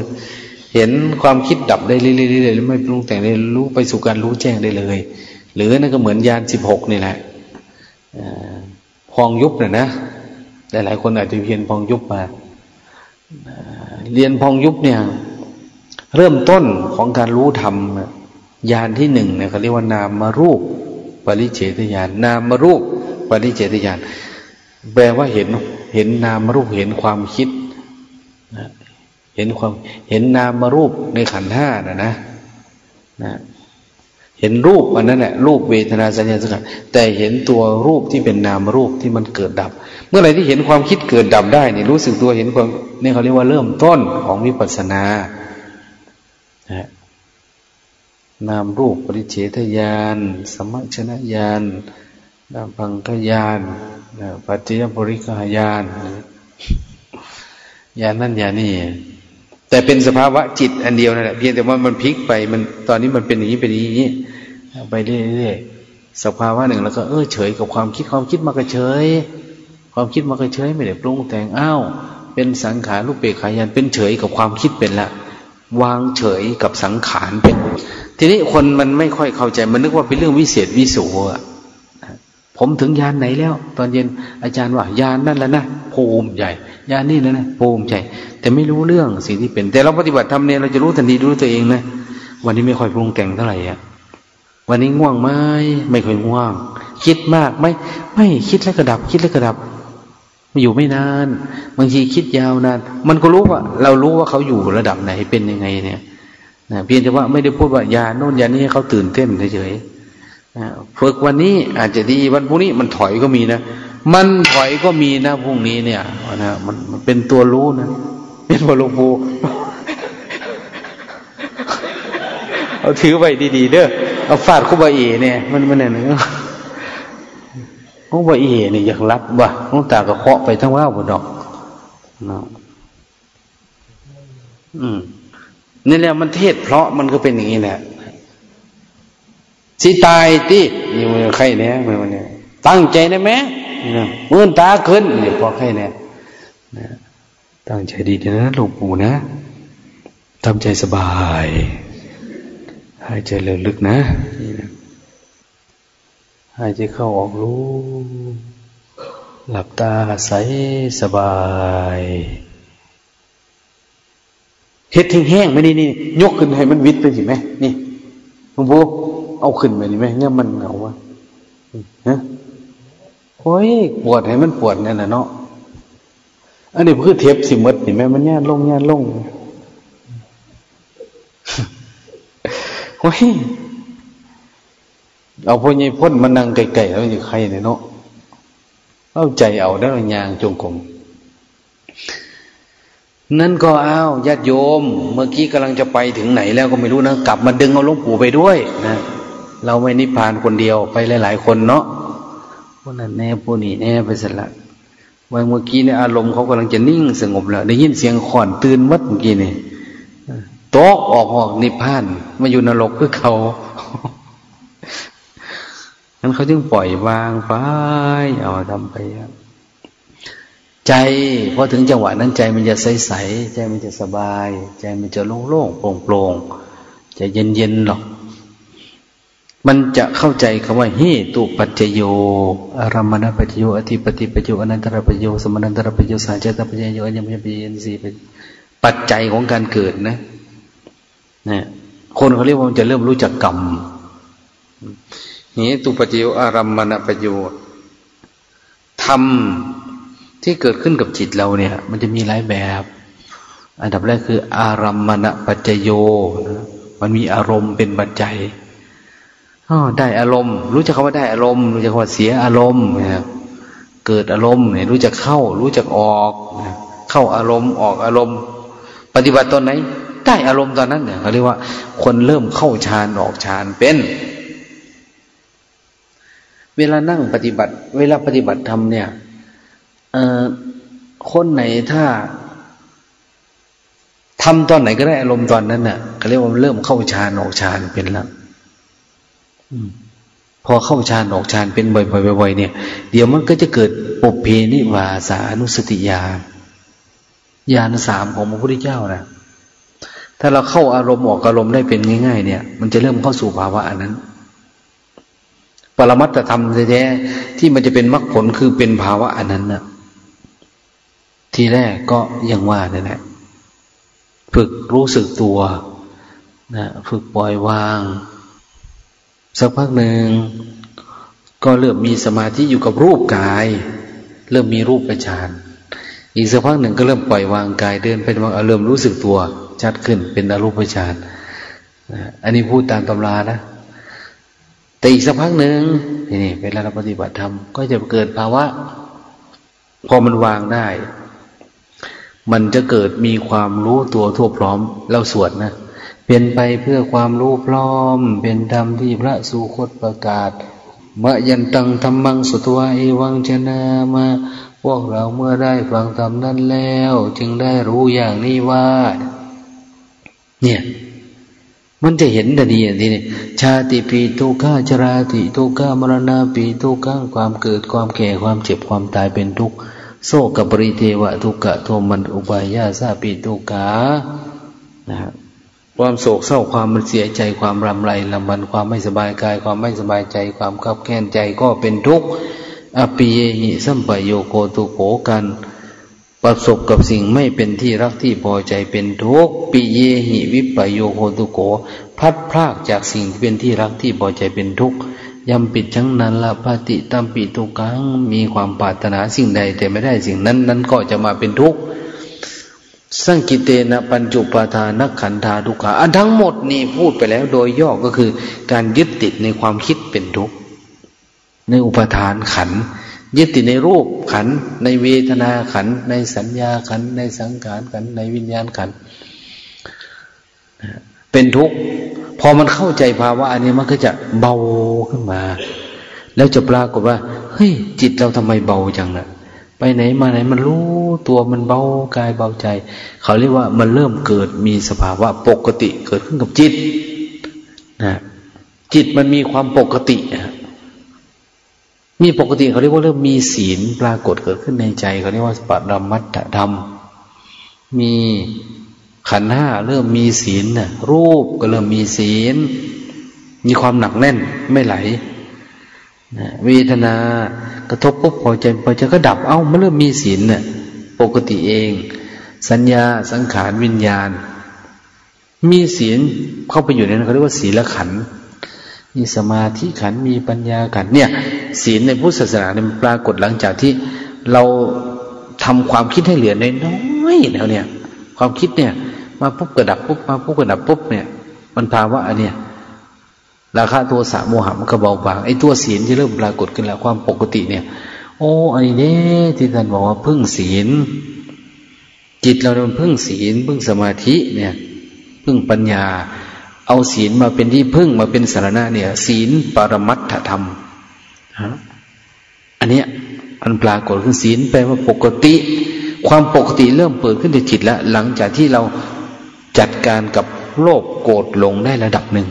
เห็นความคิดดับได้เรื่อยๆไม่ปรุงแต่งได้รู้ไปสู่การรู้แจ้งได้เลย หรือนั่นก็เหมือนยานสิบหกนี่แหละ พองยุบเนี่ยนะหลายๆคนอาจจะเพียนพองยุบมาเรียนพองยุบเนี่ย เริ่มต้นของการรู้ธรรมยานที่หนึ่งเนี่ยเขาเรียกว่านามารูปปริเฉทญาณนามมารูปปริเฉทญาณแปลว่าเห็นเห็นนามรูปเห็นความคิดเห็นความเห็นนามรูปในขันห้านะนะนะ เห็นรูปอันนั้นแหละรูปเวทนาสัญญาสังขารแต่เห็นตัวรูปที่เป็นนามรูปที่มันเกิดดับ เมื่อไหร่ที่เห็นความคิดเกิดดับได้เนี่ยรู้สึกตัวเห็นความนี่เขาเรียกว่าเริ่มต้นของวิปัสสนานามรูปปริเฉทญาณสมัชนญาณนามพังคญาณปัจจยบริกายานญาณนั่นญาณนี่ แต่เป็นสภาวะจิตอันเดียวนั่นแหละเพียงแต่ว่ามันพลิกไปมันตอนนี้มันเป็นอย่างนี้เป็นอย่างนี้ไปเรื่อยๆสภาวะหนึ่งแล้วก็เออเฉยกับความคิดความคิดมากระเฉย ความคิดมากระเฉยไม่ได้ปรุงแต่งอ้าวเป็นสังขารรูปเปกขายานเป็นเฉยกับความคิดเป็นละวางเฉยกับสังขารเป็น ทีนี้คนมันไม่ค่อยเข้าใจ มันนึกว่าเป็นเรื่องวิเศษวิโสอะผมถึงยานไหนแล้ว ตอนเย็นอาจารย์ว่ายานนั่นแล้วนะภูมิใหญ่ ยานนี่แล้วนะภูมิใหญ่แต่ไม่รู้เรื่องสิ่งที่เป็น แต่เราปฏิบัติทำเนี่ยเราจะรู้ทันทีรู้ตัวเองนะวันนี้ไม่ค่อยปรุงแต่งเท่าไหร่อะวันนี้ง่วงไหมไม่ค่อยง่วง คิดมากไหมไม่คิดแล้วกระดับ คิดแล้วกระดับมาอยู่ไม่นาน บางทีคิดยาวนาน มันก็รู้ว่า เรารู้ว่าเขาอยู่ระดับไหนเป็นยังไงเนี่ยนะเพียงแต่ว่าไม่ได้พูดว่ายาโน่นยานี้ให้เขาตื่นเต้นเฉยฝึกวันนี้อาจจะดีวันพรุ่งนี้มันถอยก็มีนะ มันถอยก็มีนะพรุ่งนี้เนี่ยนะมันมันเป็นตัวรู้นะเป็นพอหลวงปู่เอาถือไว้ดีๆเด้อเอาฟาดคุบาเอเนี่ยมันมันเนี่ยคุบาเอเนี่ยอยากรับว่ะต้องตากระเคาะไปทั้งว่าบนดอกนะอืมนี่แหละมันเทศเพราะมันก็เป็นอย่างนี้แหละสิตายที่นี่มันใครเนี่ยมันเนี่ยตั้งใจได้ไหม มื่นตาขึ้นเดี๋ยวพอใครเนี่ยตั้งใจดีนะหลวงปู่นะทำใจสบายหายใจเลึกนะหายใจเข้าออกรู้ หลับตาใสสบายเฮ็ดทิ้งแห้งไม่นี่นี่ยกขึ้นให้มันวิดไปสิไหมนี่หลวงปู่เอาขึ้นไปนี่ไหมเนี่ยมันเหงาวะฮะ โอ้ยปวดให้มันปวดเนี่ยนะเนาะอันนี้คือเทปสิมดนี่ไหมมันแย่ลงแย่ลงโอ้ยเอาพวกนี้พ่นมันนั่งไกลๆแล้วอยู่ใครเนี่ยเนาะเอาใจเอาได้ยางจงกรมนั่นก็อ้าวญาติโยม เมื่อกี้กำลังจะไปถึงไหนแล้วก็ไม่รู้นะ กลับมาดึงเอาหลวงปู่ไปด้วยนะเราไม่นิพพานคนเดียวไปหลาย ๆ คนเนาะ พวกนั้นแน่พวกนี้แน่ไปสละวันเมื่อกี้เนี่ยอารมณ์เขากำลังจะนิ่งสงบแล้ว ได้ยินเสียงขอนตื่นวัดเมื่อกี้นี่โต๊ะออกออกนิพพานมาอยู่นรกคือเขานั้นเขาจึงปล่อยวางไปเอาทำไปใจพอถึงจังหวะนั้นใจมันจะใสๆใจมันจะสบาย ใจมันจะโล่งๆโปร่งๆจะเย็นๆหรอก มันจะเข้าใจคำว่าเหตุปัจจโยอารมณปัจจโยอธิปติปัจจโยอนันตรปัจจโยสมนันตรปัจจโยสาเจตปัจจโยอัญญมยปิยนสีปัจจัยของการเกิดนะนะคนเขาเรียกว่ามันจะเริ่มรู้จักกรรมเหตุปัจจโยอารมณปัจจโยธรรมที่เกิดขึ้นกับจิตเราเนี่ย มันจะมีหลายแบบ อันดับแรกคือ อารมมณปัจจโยนะมันมีอารมณ์เป็นปัจจัย อ๋อได้อารมณ์ รู้จักคำว่าได้อารมณ์ รู้จักคำว่าเสียอารมณ์นะเกิดอารมณ์เนี่ยรู้จักเข้า รู้จักออก เข้าอารมณ์ออกอารมณ์ ปฏิบัติตอนไหน ได้อารมณ์ตอนนั้นเนี่ยเขาเรียกว่า คนเริ่มเข้าฌานออกฌานเป็น เวลานั่งปฏิบัติ เวลาปฏิบัติธรรมเนี่ยคนไหนถ้าทำตอนไหนก็ได้อารมณ์ตอนนั้นน่ะเขาเรียกว่าเริ่มเข้าฌานออกฌานเป็นแล้ว พอเข้าฌานออกฌานเป็นบ่อยๆเนี่ย เดี๋ยวมันก็จะเกิดปุเพนิวาสานุสติญาณญาณสามของพระพุทธเจ้านะถ้าเราเข้าอารมณ์ออกอารมณ์ได้เป็นง่าย ๆ เนี่ย มันจะเริ่มเข้าสู่ภาวะอันนั้น ปรมัตธรรมแท้ๆที่มันจะเป็นมรรคผลคือเป็นภาวะอันนั้นนะ่ะทีแรกก็ยังว่าเนี่ยแหละฝึกรู้สึกตัวนะฝึกปล่อยวาง สักพักหนึ่งก็เริ่มมีสมาธิอยู่กับรูปกาย เริ่มมีรูปประชานอีกสักพักหนึ่งก็เริ่มปล่อยวางกายเดินเป็นวางเริ่มรู้สึกตัวชัดขึ้นเป็นอรูปฌานอันนี้พูดตามตำรานะแต่อีกสักพักหนึ่งนี่เวลาเราปฏิบัติธรรมก็จะเกิดภาวะ พอมันวางได้ มันจะเกิดมีความรู้ตัวทั่วพร้อม เราสวดนะ เป็นไปเพื่อความรู้พร้อม เป็นธรรมที่พระสุคตประกาศมะยันตังธรรมังสุตวะเอวังชนะมาพวกเราเมื่อได้ฟังธรรมนั้นแล้ว จึงได้รู้อย่างนี้ว่า เนี่ย มันจะเห็นแต่ดีอย่างนี้ชาติปีตุก้าชราติตุก้ามรณาปีตุก้าความเกิดความแก่ความเจ็บความตายเป็นทุกข์โซกับริเทวะทุกขะโทมันอุบายาซาปิตุกานะค ความโศกเศร้าความมันเสียใจความรำไรลำบันความไม่สบายกาย ความไม่สบายใจ ความขับแค้นใจก็เป็นทุกข์อปิเยหิสัมปโยโกตุโขกันประสบกับสิ่งไม่เป็นที่รักที่พอใจเป็นทุกข์ปิเยหิวิปโยโคตุโขพัดพรากจากสิ่งที่เป็นที่รักที่พอใจเป็นทุกข์ยำปิดทั้งนั้นละปฏิตัมปิตุกังมีความปรารถนาสิ่งใดแต่ไม่ได้สิ่งนั้นนั้นก็จะมาเป็นทุกข์ สังกิเตนะปัญจุปาทานักขันธาทุกขาอันทั้งหมดนี่พูดไปแล้วโดยย่อก็คือ การยึดติดในความคิดเป็นทุกข์ในอุปทานขัน ยึดติดในรูปขัน ในเวทนาขัน ในสัญญาขัน ในสังขารขัน ในวิญญาณขัน เป็นทุกข์พอมันเข้าใจภาวะอันนี้มันก็จะเบาขึ้นมา แล้วจะปรากฏว่าเฮ้ยจิตเราทำไมเบาจังนะ่ะ ไปไหนมาไหนมันรู้ตัวมันเบากายเบาใจ เขาเรียกว่ามันเริ่มเกิดมีสภาวะปกติเกิดขึ้นกับจิตนะจิตมันมีความปกติมีปกติเขาเรียกว่าเริ่มมีศีลปรากฏเกิดขึ้นในใจ เขาเรียกว่าปัรมัตถธรรม มีขันห้าเริ่มมีศีลน่ะรูปก็เริ่มมีศีล มีความหนักแน่นไม่ไหล นะเวทนากระทบปุ๊บพอใจพอใจก็ดับ เอ้ามันเริ่มมีศีลน่ะปกติเอง สัญญาสังขารวิญญาณ มีศีลเข้าไปอยู่ในนั้นเขาเรียกว่าศีลขันมีสมาธิขันมีปัญญาขันเนี่ย ศีลในพุทธศาสนาเนี่ยปรากฏหลังจากที่เราทำความคิดให้เหลือน้อยแล้วเนี่ย ความคิดเนี่ย มาปุ๊บกระดับปุ๊บมาปุ๊บกระดับปุ๊บเนี่ย มันภาวะอันเนี้ย ราคาตัวสะโมหะมันก็เบาบางไอ้ตัวศีลที่เริ่มปรากฏขึ้นแล้วความปกติเนี่ย โอ้อันนี้เนี่ยที่ท่านบอกว่าพึ่งศีล จิตเราเป็นพึ่งศีล พึ่งสมาธิเนี่ย พึ่งปัญญา เอาศีลมาเป็นที่พึ่งมาเป็นสารณะเนี่ย ศีลปรมัตถธรรมอันเนี้ยอันปรากฏคือศีลแปลว่าปกติ ความปกติเริ่มเปิดขึ้นในจิตแล้วหลังจากที่เราจัดการกับโลภโกรธหลงได้ระดับหนึ่ง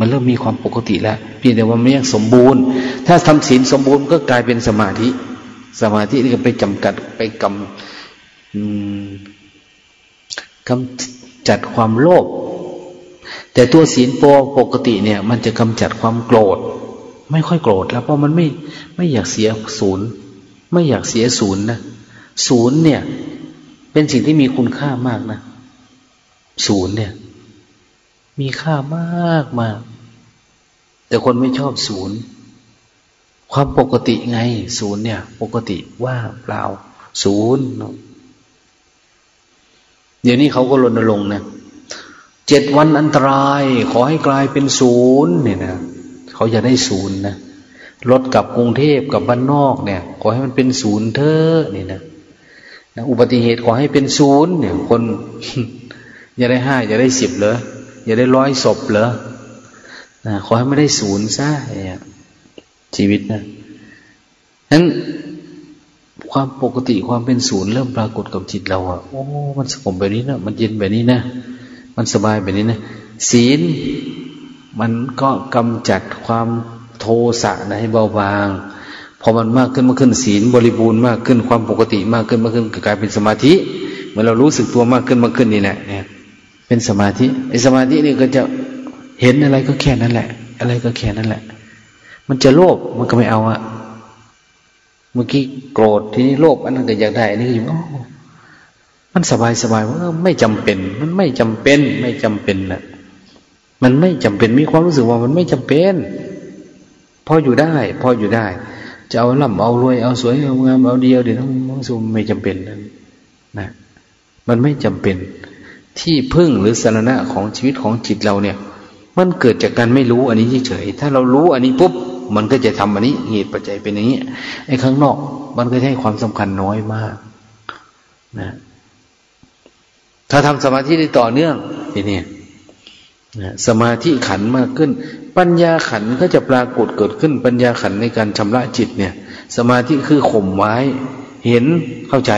มันเริ่มมีความปกติแล้วเพียงแต่ว่าไม่ยังสมบูรณ์ ถ้าทำศีลสมบูรณ์ก็กลายเป็นสมาธิ สมาธินี่ก็ไปจำกัดไปกำกำจัดความโลภแต่ตัวศีลปปกติเนี่ย มันจะกำจัดความโกรธ ไม่ค่อยโกรธแล้วเพราะมันไม่ไม่อยากเสียศูนย์ ไม่อยากเสียศูนย์นะศูนย์เนี่ย เป็นสิ่งที่มีคุณค่ามากนะศูนย์เนี่ย มีค่ามากมาก แต่คนไม่ชอบศูนย์ ความปกติไง ศูนย์เนี่ย ปกติว่าเปล่า ศูนย์ เดี๋ยวนี้เขาก็รณรงค์นะเจ็ดวันอันตราย ขอให้กลายเป็นศูนย์เนี่ยนะเขาอยากได้ศูนย์นะรถกับกรุงเทพกับบ้านนอกเนี่ย ขอให้มันเป็นศูนย์เถอะนี่ยนะอุบัติเหตุขอให้เป็นศูนย์เนี่ย คน อย่าได้ห้าอย่าได้สิบเหร อย่าได้ร้อยศพเหรอนะขอให้ไม่ได้ศูนย์ซะเนี่ยชีวิตนะนั้นความปกติความเป็นศูนย์เริ่มปรากฏกับจิตเราอะโอ้ มันสงบแบบนี้นะมันเย็นแบบนี้นะ มันสบายแบบนี้นะ ศีล มันก็กำจัดความโทสะนะให้เบาบาง พอมันมากขึ้นมากขึ้นศีลบริบูรณ์มากขึ้นความปกติมากขึ้นมากขึ้นกลายเป็นสมาธิ เมื่อเรารู้สึกตัวมากขึ้นมากขึ้นนี่แหละเนี่ย เป็นสมาธิไอ้สมาธินี่ก็จะเห็นอะไรก็แค่นั้นแหละ อะไรก็แค่นั้นแหละ มันจะโลภมันก็ไม่เอาอะเมื่อกี้โกรธทีนี้โลภอันนั้นก็อยากได้อันนี้ก็อยู่มันสบายสบายว่าไม่จำเป็น มันไม่จำเป็น ไม่จำเป็นนะมันไม่จำเป็นมีความรู้สึกว่ามันไม่จำเป็น พออยู่ได้ พออยู่ได้ จะเอาล่ำเอารวยเอาสวยเอางามเอาเดียวเดี๋ยวต้องสูไม่จำเป็นนะมันไม่จำเป็น ที่พึ่งหรือสารณะของชีวิตของจิตเราเนี่ย มันเกิดจากการไม่รู้อันนี้เฉยถ้าเรารู้อันนี้ปุ๊บมันก็จะทำอันนี้เหตุปัจจัยเป็นอย่างนี้ไอ้ข้างนอก มันก็ให้ความสำคัญน้อยมากนะถ้าทำสมาธิได้ต่อเนื่องทีนี้สมาธิขันมากขึ้น ปัญญาขันก็จะปรากฏเกิดขึ้น ปัญญาขันในการชำระจิตเนี่ย สมาธิคือข่มไว้ เห็นเข้าใจ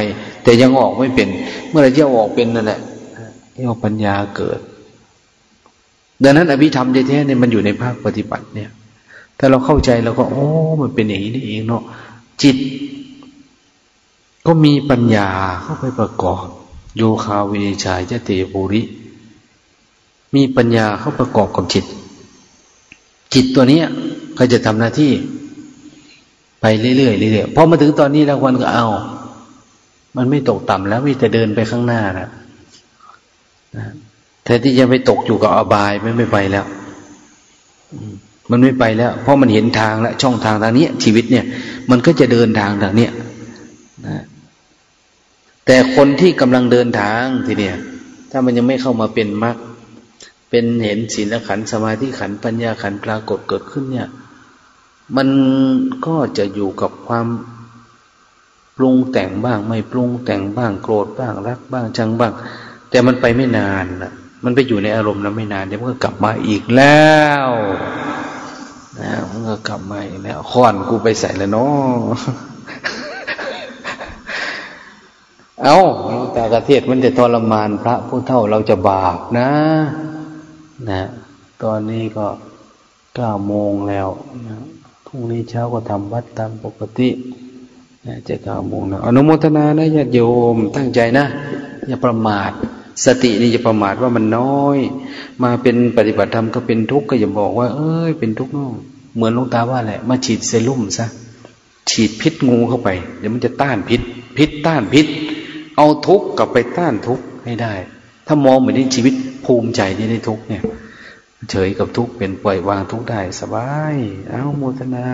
แต่ยังออกไม่เป็น เมื่อไรจะออกเป็นนั่นแหละ เรียกว่าปัญญาเกิด ดังนั้นอภิธรรมแท้ๆเนี่ยมันอยู่ในภาคปฏิบัติเนี่ย ถ้าเราเข้าใจเราก็โอ้มันเป็นอย่างนี้นี่เองเนาะจิต ก็มีปัญญาเข้าไปประกอบ โยคาวินิชายเจเตปุริ มีปัญญาเข้าประกอบกับจิต จิตตัวนี้ก็จะทำหน้าที่ไปเรื่อยๆเรื่อยๆพอมาถึงตอนนี้แล้ววันก็เอา มันไม่ตกต่ำแล้วมีแต่เดินไปข้างหน้านะ แทนที่จะไปตกอยู่กับอบายไม่ไม่ไปแล้วมันไม่ไปแล้ว เพราะมันเห็นทางแล้วช่องทางทางนี้ชีวิตเนี่ย มันก็จะเดินทางทางเนี้ยนะแต่คนที่กำลังเดินทางทีเนี้ยถ้ามันยังไม่เข้ามาเป็นมรรคเป็นเห็นศีลขันสมาธิขันปัญญาขันปรากฏเกิดขึ้นเนี่ย มันก็จะอยู่กับความปรุงแต่งบ้าง ไม่ปรุงแต่งบ้างโกรธบ้างรักบ้างจังบ้าง แต่มันไปไม่นานนะมันไปอยู่ในอารมณ์แล้วไม่นานเดี๋ยวมันก็กลับมาอีกแล้วนะมันก็กลับมาอีกแล้วค้อนกูไปใส่แล้วเนาะเอาต่กระเทศมันจะทรมานพระผู้เท่าเราจะบาปนะ นะ ตอนนี้ก็เก้าโมงแล้วนะพรุ่งนี้เช้าก็ทำวัดตามปกตินะจะเก้าโมงนะอนุโมทนานะญาติโยมตั้งใจนะ อย่าประมาท สตินี่จะประมาทว่ามันน้อย มาเป็นปฏิบัติธรรมก็เป็นทุกข์ก็อย่าบอกว่า เอ้ยเป็นทุกข์น้องเหมือนลงตาว่าแหละ มาฉีดเซรุ่มซะฉีดพิษงูเข้าไป เดี๋ยวมันจะต้านพิษ พิษต้านพิษ เอาทุกข์กลับไปต้านทุกข์ให้ได้ ถ้ามองเหมือนในชีวิตภูมิใจที่ได้ทุกข์เนี่ย เฉยกับทุกข์เป็นปล่อยวางทุกข์ได้สบาย เอาโมทนา